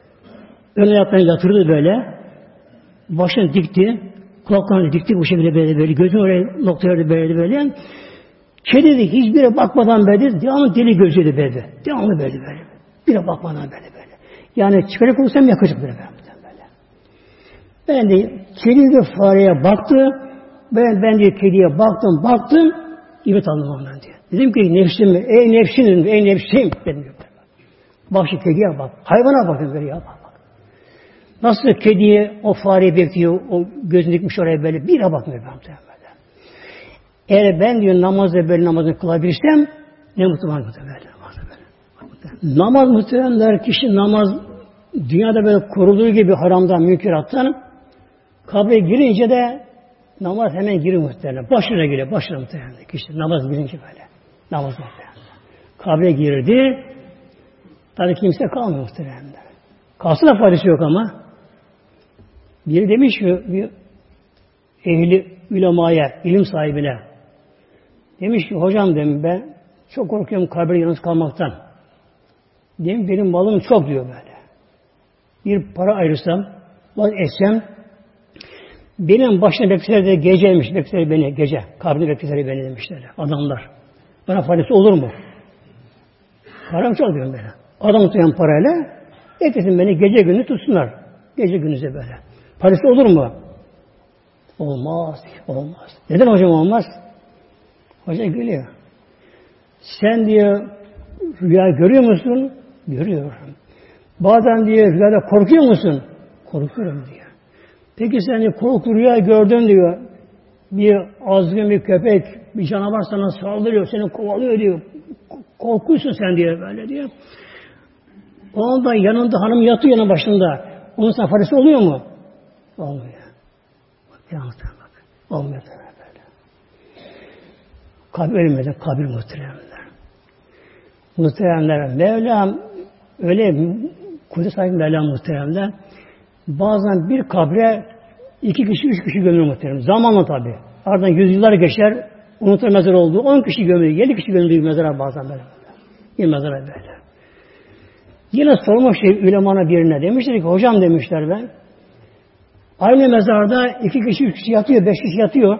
Speaker 1: Öne yapmayı yatırdı böyle. Başını dikti. Kulaklarını dikti bu şekilde böyle böyle. Gözünü oraya noktaya böyle böyle. Kedi hiçbire bakmadan böyle devamlı deli gözüydü böyle. Devamlı böyle böyle. Bire bakmadan böyle böyle. Yani çıkarıp olursam yakacak böyle böyle. Ben de kedi de fareye baktı. Ben, ben de kediye baktım baktım. İbret aldım ondan diye. Dedim ki nefsim, ey dedim, ey nefsim dedim. Bak şu kediye bak. Hayvana bakın böyle ya bak. Nasıl kediye o fareyi bekliyor, o gözünü dikmiş oraya böyle bir bakmıyor ben. Eğer ben diyor namazda böyle namazını kılabilirsem ne mutlu bana böyle. Namaz muhtemelenler kişi namaz dünyada böyle korulduğu gibi haramdan, münkerattan kabre girince de namaz hemen giriyor muhtemelen. Başına giriyor, başına muhtemelen. Kişi namaz girince böyle. Namaz muhtemelen. Kabre girdi. Tabii kimse kalmıyor muhtemelen. Kalsın da faydası yok ama. Biri demiş ki bir ehli ulemaya, ilim sahibine demiş ki hocam demiş ben çok korkuyorum kabir yalnız kalmaktan. Demiş benim malım çok diyor böyle. Bir para ayırsam, vaz etsem benim başına bekçiler de geceymiş, bekçiler beni gece. Kabrini bekçileri beni demişler. Adamlar. Bana faydası olur mu? Param çok diyorum böyle. Adam tutan parayla beklesin beni gece günü tutsunlar. Gece gündüze böyle. Parası olur mu? Olmaz. Olmaz. Neden hocam olmaz? Hoca gülüyor. Sen diyor rüya görüyor musun? Görüyorum. Bazen diyor rüyada korkuyor musun? Korkuyorum diyor. Peki sen korku rüya gördün diyor. Bir azgın bir köpek, bir canavar sana saldırıyor, seni kovalıyor diyor. Korkuyorsun sen diyor böyle diyor. O anda yanında hanım yatıyor yanı başında. Onun sana oluyor mu? Olmuyor. Bak, yalnız bak. Olmuyor böyle. Kabir ölmeden kabir muhteremler. Muhteremler. Mevlam öyle kudret sahibi Mevlam muhteremler. Bazen bir kabre iki kişi, üç kişi gömülür muhtemelen. Zamanla tabi. Ardından yüzyıllar geçer, unutulur mezar oldu. On kişi gömülür, yedi kişi gömülür mezara bazen böyle. Bir mezara böyle. Yine sormuş şey ülemana birine. Demişler ki hocam demişler ben. Aynı mezarda iki kişi, üç kişi yatıyor, beş kişi yatıyor.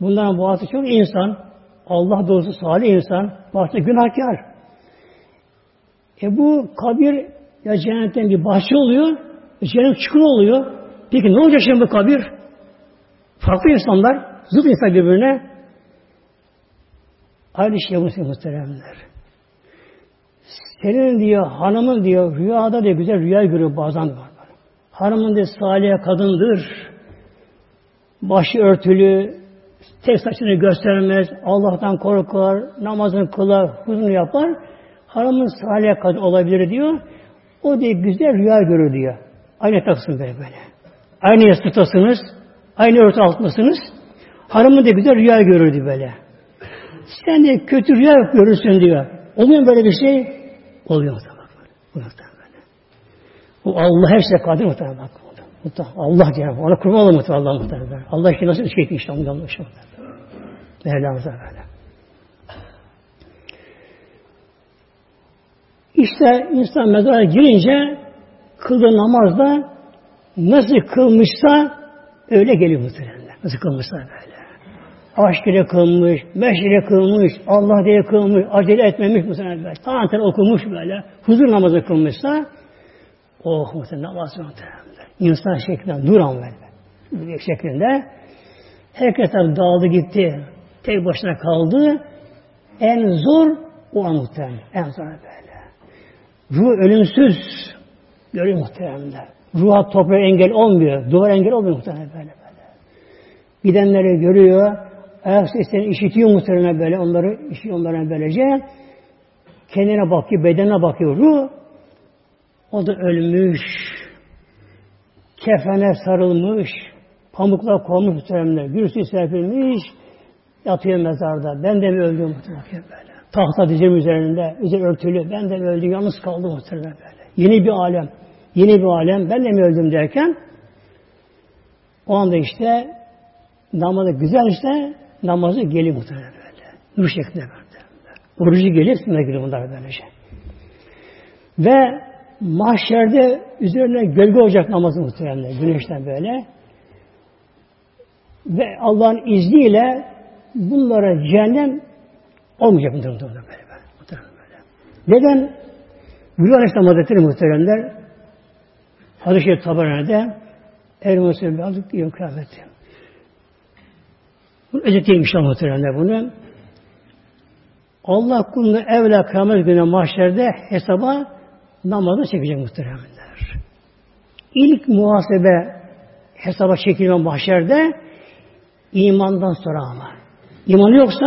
Speaker 1: Bunların bazı çok insan, Allah dostu salih insan, bazı günahkar. E bu kabir ya cennetten bir bahçe oluyor, Cennet çukur oluyor. Peki ne olacak şimdi bu kabir? Farklı insanlar, zıt insan birbirine. Aynı şey bu muhteremler. Senin diyor, hanımın diyor, rüyada diyor, güzel rüya görüyor bazen var. Hanımın de salih kadındır. Başı örtülü, tek saçını göstermez, Allah'tan korkar, namazını kılar, huzunu yapar. Hanımın salih kadın olabilir diyor. O diye güzel rüya görür diyor. Aynı taksın böyle böyle. Aynı yastıktasınız, aynı örtü altındasınız. Hanımın da güzel rüya görürdü böyle. Sen de kötü rüya görürsün diyor. Oluyor mu böyle bir şey? Oluyor. Oluyor. Bu Allah her şeye kadir muhtemelen. Bak. Allah diyor. Ona kurban olalım muhtemelen Allah muhtemelen. Allah işte nasıl şey işte onu yanlış muhtemelen. Mevlamıza böyle. İşte insan mezara girince kıldığı namazda nasıl kılmışsa öyle geliyor muhtemelen. Nasıl kılmışsa böyle. Aşk ile kılmış, meşk ile kılmış, Allah diye kılmış, acele etmemiş muhtemelen böyle. Tanrı okumuş böyle. Huzur namazı kılmışsa oh muhtemelen namaz muhtemelen. İnsan şeklinde böyle. Bir şeklinde. Herkes tabi dağıldı gitti. Tek başına kaldı. En zor o an muhtemelen. En zor böyle. Ruh ölümsüz. Görüyor muhtemelen. Ruha toprağa engel olmuyor. Duvar engel olmuyor muhtemelen böyle böyle. Gidenleri görüyor. Ayak seslerini işitiyor muhtemelen böyle. Onları işitiyor onlara böylece. Kendine bakıyor, bedenine bakıyor. Ruh o da ölmüş. Kefene sarılmış. Pamukla konmuş muhtemelen. Gülsü serpilmiş. Yatıyor mezarda. Ben de mi öldüm muhtemelen böyle. Tahta dizim üzerinde. Üzeri örtülü. Ben de mi öldüm? Yalnız kaldım muhtemelen böyle. Yeni bir alem. Yeni bir alem. Ben de mi öldüm derken o anda işte namazı güzel işte namazı geliyor muhtemelen böyle. Nur şeklinde böyle. Orucu gelir, sınır geliyor bunlar böylece. Ve mahşerde üzerine gölge olacak namazı muhtemelen güneşten böyle. Ve Allah'ın izniyle bunlara cehennem olmayacak durumda böyle. böyle. Neden? Gülü Aleyhisselam Hazretleri muhteremler Hadis-i Şerif Tabarani'de Er Musul aldık yıl kıyameti. Bunu özeteyim inşallah muhteremler bunu. Allah kulunu evla kıyamet günü mahşerde hesaba namazı çekecek muhteremler. İlk muhasebe hesaba çekilme mahşerde imandan sonra ama. İmanı yoksa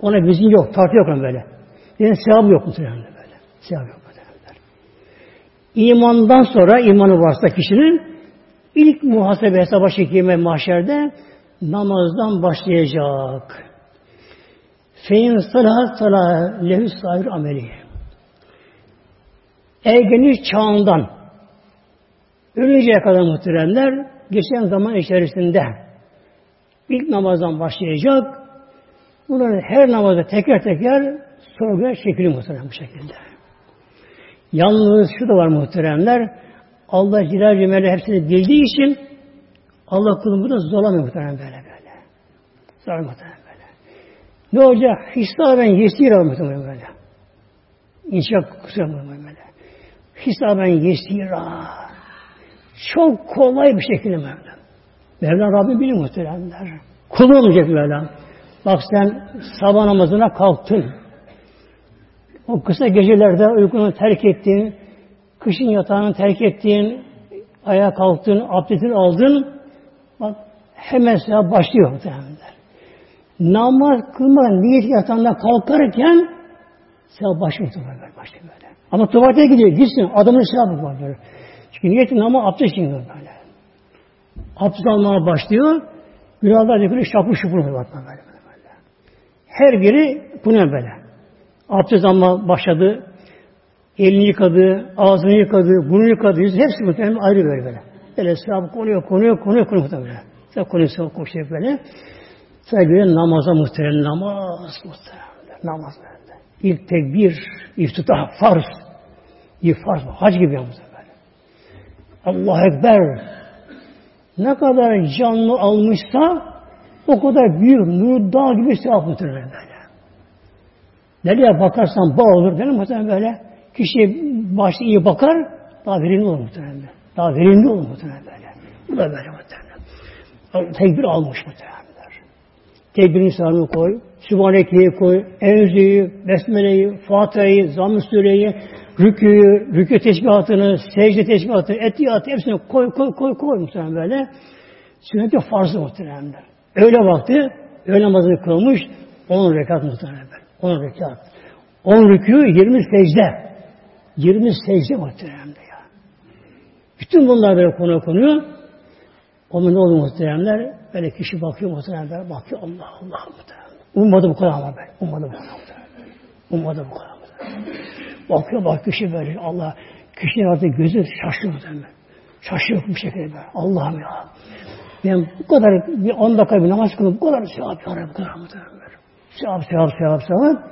Speaker 1: ona bizim yok. Tartı yok onun böyle. Yani sevabı yok muhteremler böyle. Sevabı yok muhteremler. İmandan sonra imanı varsa kişinin ilk muhasebe hesaba çekilme mahşerde namazdan başlayacak. Fein salah salah lehü sahir ameli. Ergenlik çağından ölünceye kadar muhteremler geçen zaman içerisinde ilk namazdan başlayacak. Bunların her namazda teker teker sorguya çekilir muhterem bu şekilde. Yalnız şu da var muhteremler. Allah Cilal Cemeli hepsini bildiği için Allah kulunu burada zorlamıyor muhterem böyle böyle. Zorlamıyor muhterem böyle. Ne olacak? Hisaben yesir muhterem böyle. İnşallah kusura böyle. Hisaben yesira. Çok kolay bir şekilde Mevla. Mevla Rabbim bilir muhteremler. Kulu olacak Mevla. Bak sen sabah namazına kalktın. O kısa gecelerde uykunu terk ettin. Kışın yatağını terk ettin. Ayağa kalktın, abdestini aldın. Bak hemen sevap başlıyor muhteremler. Namaz kılma niyet yatağında kalkarken sevap başlıyor muhteremler. Başlıyor. Ama tuvalete gidiyor. Gitsin. Adamın sevabı var böyle. Çünkü niyetin ama abdest için böyle. Abdest almaya başlıyor. Günahlar dökülüyor. Şapur şupur böyle, böyle, böyle. Her biri bu ne böyle. Abdest alma başladı. Elini yıkadı, ağzını yıkadı, bunu yıkadı, yüzü hepsi muhtemelen ayrı böyle böyle. Böyle sevap konuyor, konuyor, konuyor, konuyor muhtemelen. Sevap konuyor, sevap koşuyor böyle. Sonra namaza muhtemelen namaz muhtemelen. Namaz böyle. İlk tekbir, iftitah, farz. İlk farz, hac gibi yalnız böyle. Allah Ekber. Ne kadar canlı almışsa o kadar büyük nur dağ gibi sevap muhtemelen böyle. Nereye bakarsan bağ olur değil mi muhtemelen böyle? Kişi başta iyi bakar, daha verimli olur muhtemelen. Daha verimli olur muhtemelen böyle. Bu da böyle muhtemelen. Tekbir almış muhtemelen. Tekbirini sarını koy. Sübhaneke'yi koy. Enzi'yi, Besmele'yi, Fatiha'yı, Zamm-ı Sure'yi, rüküyü, rükü teşbihatını, secde teşbihatını, etiyatı hepsini koy koy koy koy muhtemelen böyle. Sünneti farzı muhtemelen. Öyle vakti, öğle namazını kılmış, 10 rekat muhtemelen böyle. 10 rekat. 10 rükü, 20 secde. 20 secde muhtemelen ya. Bütün bunlar böyle konu konuyor. Ama ne oldu muhteremler? Böyle kişi bakıyor muhteremler, bakıyor Allah Allah muhteremler. Ummadı bu kadar ama ben. Ummadı bu kadar muhteremler. Ummadı bu kadar muhteremler. Bakıyor bak kişi böyle Allah. Kişinin artık gözü şaşıyor muhteremler. Şaşıyor bu şekilde böyle. Allah'ım ya. Ben bu kadar bir 10 dakika bir namaz kılıp bu kadar sevap kadar muhteremler. Sevap sevap sevap sevap.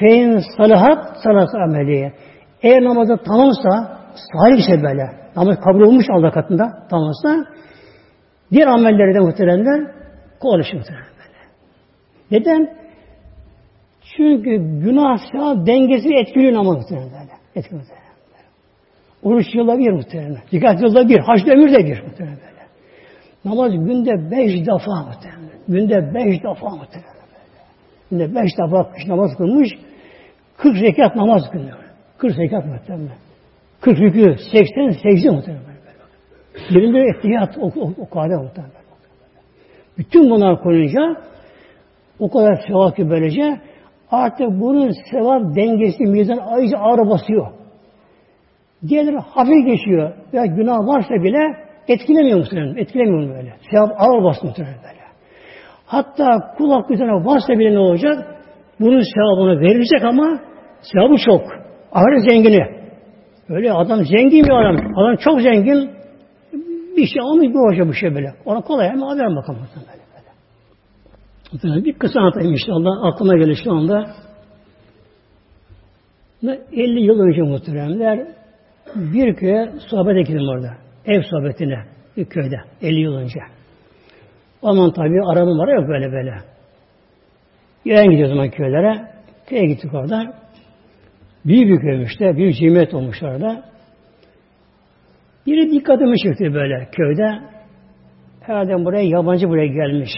Speaker 1: Fein salahat salat ameliye. Eğer namazı tamamsa salih ise böyle namaz kabul olmuş Allah katında tamamsa diğer amelleri de muhteremler konuşur muhteremler. Neden? Çünkü günah sevap dengesi etkiliyor namaz muhteremler. Etkiliyor muhteremler. Oruç yılda bir muhteremler. Dikkat yılda bir. Hac ömürde bir muhteremler. Namaz günde beş defa muhteremler. Günde beş defa muhteremler. Günde beş defa kış namaz kılmış. Kırk rekat namaz kılıyor. Kırk rekat muhteremler. 40 rükü, 80, 80 muhtemelen. Birinde ehtiyat o, o, o kadar muhtemelen. Bütün bunlar koyunca o kadar sevap ki böylece artık bunun sevap dengesi mizan ayrıca ağır basıyor. Diğerleri hafif geçiyor. Veya günah varsa bile etkilemiyor muhtemelen. Etkilemiyor böyle. Sevap ağır basıyor muhtemelen böyle. Hatta kulak üzerine varsa bile ne olacak? Bunun sevabını verilecek ama sevabı çok. Ahire zengini. Öyle adam zengin bir adam. Adam çok zengin. Bir şey almış bir hoca bir şey böyle. Ona kolay ama alır bakalım. Böyle. Bir kısa anlatayım inşallah. Aklıma gelir şu anda. 50 yıl önce muhteremler bir köye sohbet gittim orada. Ev sohbetine bir köyde 50 yıl önce. Aman tabi araba var yok böyle böyle. Yeren gidiyoruz zaman köylere. Köye gittik orada. Büyük bir köymüş de, büyük cimriyet olmuş orada. Biri dikkatimi çekti böyle köyde. Herhalde buraya yabancı buraya gelmiş.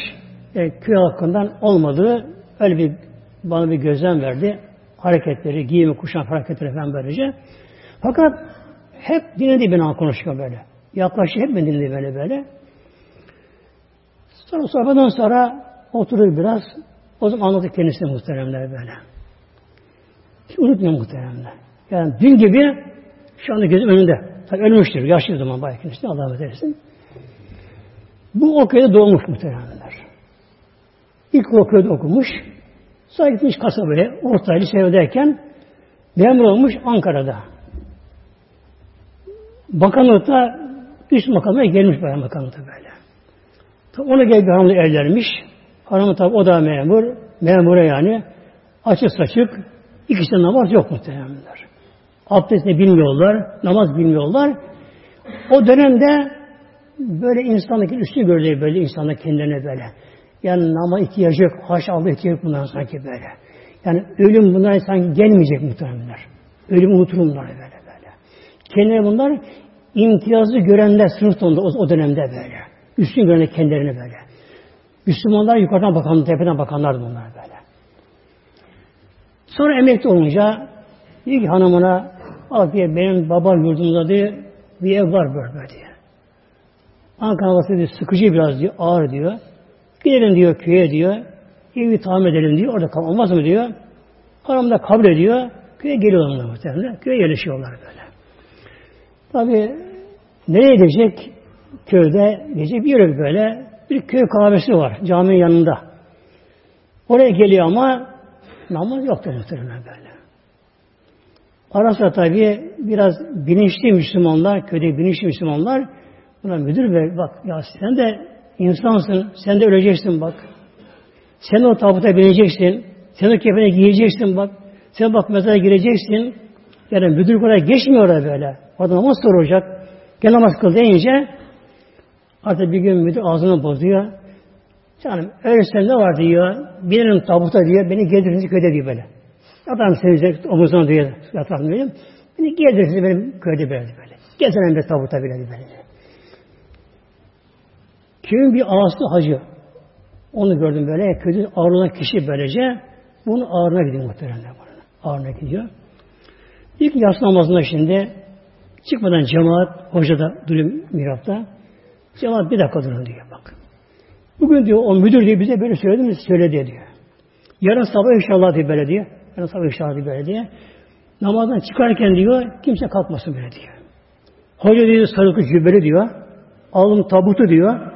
Speaker 1: E, köy hakkından olmadığı öyle bir bana bir gözlem verdi. Hareketleri, giyimi, kuşan hareketleri falan böylece. Fakat hep dinledi beni konuşuyor böyle. Yaklaşık hep beni dinledi böyle böyle. Sonra sohbetten sonra oturur biraz. O zaman anladık kendisine muhteremler böyle. Hiç unutmuyorum muhteremler. Yani dün gibi şu anda gözüm önünde. Tabii ölmüştür. Yaşlı zaman bayağı kendisi. Allah rahmet. Bu o köyde doğmuş muhteremler. İlk o köyde okumuş. Sonra gitmiş kasabaya. Orta lisedeyken memur olmuş Ankara'da. Bakanlıkta üst makama gelmiş bayan bakanlıkta böyle. Tabi ona gel bir hanımla evlenmiş. Hanımı tabi o da memur. Memura yani. Açık saçık. İkisi namaz yok muhtemelenler. Abdestini bilmiyorlar, namaz bilmiyorlar. O dönemde böyle insanlık üstü gördüğü böyle insanlar kendilerine böyle. Yani nama ihtiyacı yok, haş aldı ihtiyacı yok bunlar sanki böyle. Yani ölüm bunlar sanki gelmeyecek muhtemelenler. Ölüm unutulur bunlar böyle böyle. Kendileri bunlar imtiyazı görenler sınıf o, o dönemde böyle. Üstün görenler kendilerine böyle. Müslümanlar yukarıdan bakan, tepeden bakanlar bunlar böyle. Sonra emekli olunca diyor ki hanımına al diye benim baba yurdumda diye bir ev var böyle, diye. Ankara havası diyor, sıkıcı biraz diyor, ağır diyor. Gidelim diyor köye diyor. Evi tamir edelim diyor. Orada kalmaz mı diyor. Hanım da kabul ediyor. Köye geliyorlar muhtemelen. Köye yerleşiyorlar böyle. Tabi nereye gidecek? Köyde gidecek bir yere böyle. Bir köy kahvesi var caminin yanında. Oraya geliyor ama Namaz yoktu muhtemelen böyle. Arasında tabi biraz bilinçli Müslümanlar, köyde bilinçli Müslümanlar buna müdür bey bak ya sen de insansın, sen de öleceksin bak. Sen o tabuta bineceksin, sen o kefene giyeceksin bak. Sen bak mezara gireceksin. Yani müdür kadar geçmiyor orada böyle. Orada namaz soracak. Gel namaz kıl deyince artık bir gün müdür ağzını bozuyor. Canım ölsem ne var diyor. Binerim tabuta diyor. Beni geldirsiniz köyde diyor böyle. Adam sevecek omuzuna diyor. Yatakını diyor. Beni geldirsiniz benim köyde böyle böyle. Gezerim de tabuta bile böyle. Kimin bir ağası hacı. Onu gördüm böyle. Kötü ağırlanan kişi böylece bunun ağrına gidiyor muhtemelen. Ağrına gidiyor. İlk yatsı namazında şimdi çıkmadan cemaat, hoca da duruyor mirapta. Cemaat bir dakika durun diyor bak. Bugün diyor o müdür diye bize böyle söyledi mi? Söyledi diyor. Yarın sabah inşallah diye böyle diyor. Yarın sabah inşallah diye böyle diyor. Namazdan çıkarken diyor kimse kalkmasın böyle diyor. Hoca diyor sarıklı cübbeli diyor. Alın tabutu diyor.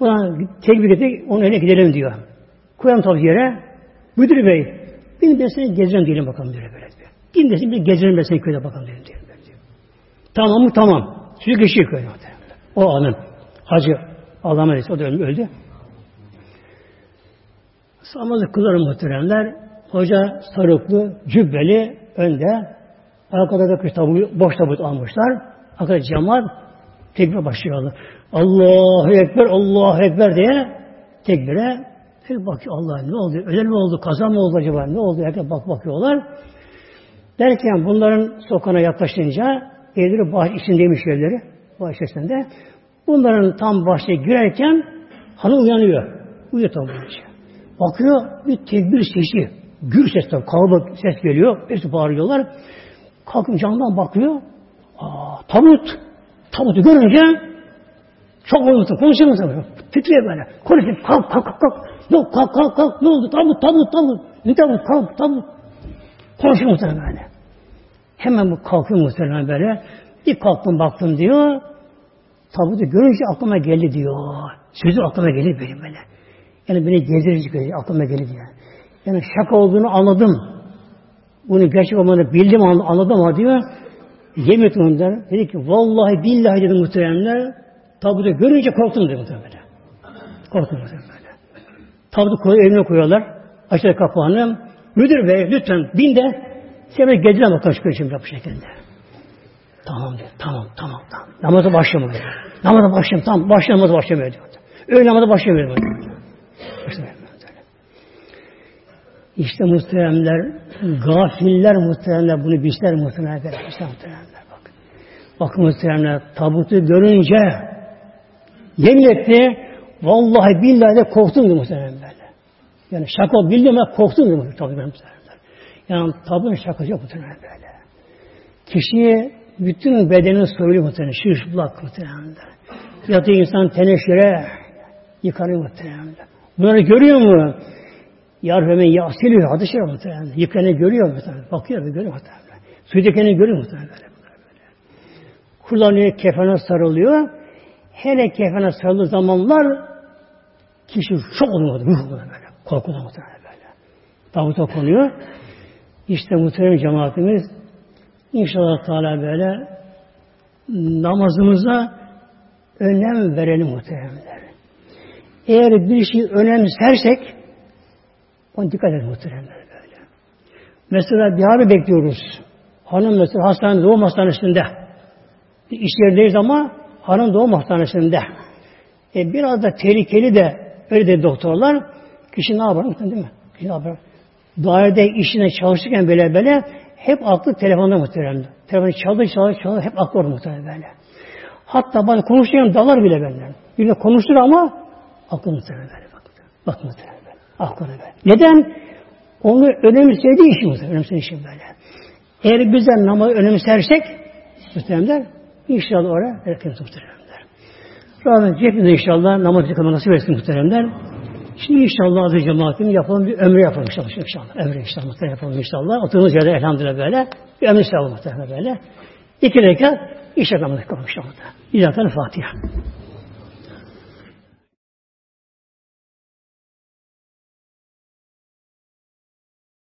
Speaker 1: Buna tekbir edip onun eline gidelim diyor. Koyalım tabi yere. Müdür bey, benim ben seni gezeceğim diyelim bakalım diyor böyle. Gidin desin bir gezelim ben seni köyde bakalım diyelim diyor. Tamam mı? Tamam. Çünkü kişi köyde. O anın. Hacı Allah'ım öyleyse o da öldü. Namazı kılarım muhteremler. Hoca sarıklı, cübbeli önde. Arkada da tabu, boş tabut almışlar. Arkada cemaat tekbir başlıyorlar. Allahu Ekber, Allahu Ekber diye tekbire bir bakıyor Allah ne oldu? Öyle mi oldu? Kaza mı oldu acaba? Ne oldu? Herkes bak bakıyorlar. Derken bunların sokağına yaklaşınca evleri bahçe içindeymiş evleri. Bahçe içinde. Bunların tam bahçeye girerken hanım uyanıyor. Uyuyor tam bahçe. Bakıyor bir tekbir sesi. Gür ses tabi. Kalabalık ses geliyor. Hepsi bağırıyorlar. Kalkıp camdan bakıyor. Aa, tabut. Tabutu görünce çok olmuştu. Konuşuyor musun? Titriyor böyle. Konuşuyor. Kalk kalk kalk. kalk. Yok kalk kalk kalk. Ne oldu? Tabut tabut tabut. Ne tabut? Kalk tabut. Konuşuyor muhtemelen böyle. Hemen bu kalkıyor muhtemelen böyle. Bir kalktım baktım diyor. Tabutu görünce aklıma geldi diyor. Sözü aklıma geldi benim böyle. Yani beni gezdirici böyle aklıma geldi diyor. Yani şaka olduğunu anladım. Bunu gerçek olmadığını bildim anladım ama diyor. Yemin ettim ondan. Dedi ki vallahi billahi dedi muhteremler. Tabutu görünce korktum dedi muhtemelen. Korktum muhtemelen. Tabutu koyu evine koyuyorlar. Açıyor kapağını. Müdür bey lütfen bin de sen böyle geceden bakalım şu şimdi bu şekilde. Tamam diyor. Tamam tamam tamam. Namaza başlamıyor. Namaza başlamıyor. Tamam başlamıyor namaza başlamıyor diyor. Öyle namaza başlamıyor. Başlamıyor. İşte muhteremler, gafiller muhteremler bunu bilseler muhteremler. İşte muhteremler bak. Bak muhteremler tabutu görünce yemin etti vallahi billahi de korktum diyor muhteremler. Yani şaka bildim ama korktum diyor muhteremler. Yani tabutun şakası yok muhteremler böyle. Kişiye bütün bedenin soyuluyor muhteremler. Şırşıplak muhteremler. Yatıyor insan teneşire yıkanıyor muhteremler. Bunları görüyor mu? Yar hemen yasiliyor. Hadis var muhtemelen. Yıkanı görüyor muhtemelen. Bakıyor ve görüyor muhtemelen. Suyu görüyor muhtemelen. Böyle, böyle. Kullanıyor, kefene sarılıyor. Hele kefene sarıldığı zamanlar kişi şok oluyor. Böyle. Korkuyor muhtemelen böyle. Tabuta konuyor. İşte muhtemelen cemaatimiz inşallah Teala böyle namazımıza önem verelim muhtemelen. Eğer bir şey önemsersek ona dikkat edin muhteremler böyle. Mesela bir abi bekliyoruz. Hanım mesela hastane doğum hastanesinde. İş yerindeyiz ama hanım doğum hastanesinde. E biraz da tehlikeli de öyle de doktorlar. Kişi ne yapar? Değil mi? Kişi ne yapar? Dairede işine çalışırken böyle böyle hep aklı telefonda muhteremde. Telefonu çaldı çaldı çaldı hep aklı orada muhteremde böyle. Hatta bazı konuşurken dalar bile benden. Birine konuştur ama aklı muhteremde böyle. Bak, bak muhteremde. Aklına böyle. Neden? Onu önemsediği işi muhtemelen. Önemsediği işi böyle. Eğer bizden namazı önemsersek muhtemelen inşallah oraya erkek muhtemelen. Rabbim hepimize inşallah namazı kılma nasip etsin muhteremler. Şimdi inşallah aziz cemaatim yapalım bir ömre yapalım inşallah. inşallah. Ömre inşallah muhterem yapalım inşallah. Oturduğumuz yerde elhamdülillah böyle. Bir ömre yapalım muhterem böyle. İki rekat iş namazı kılmış inşallah. İlahi Fatiha.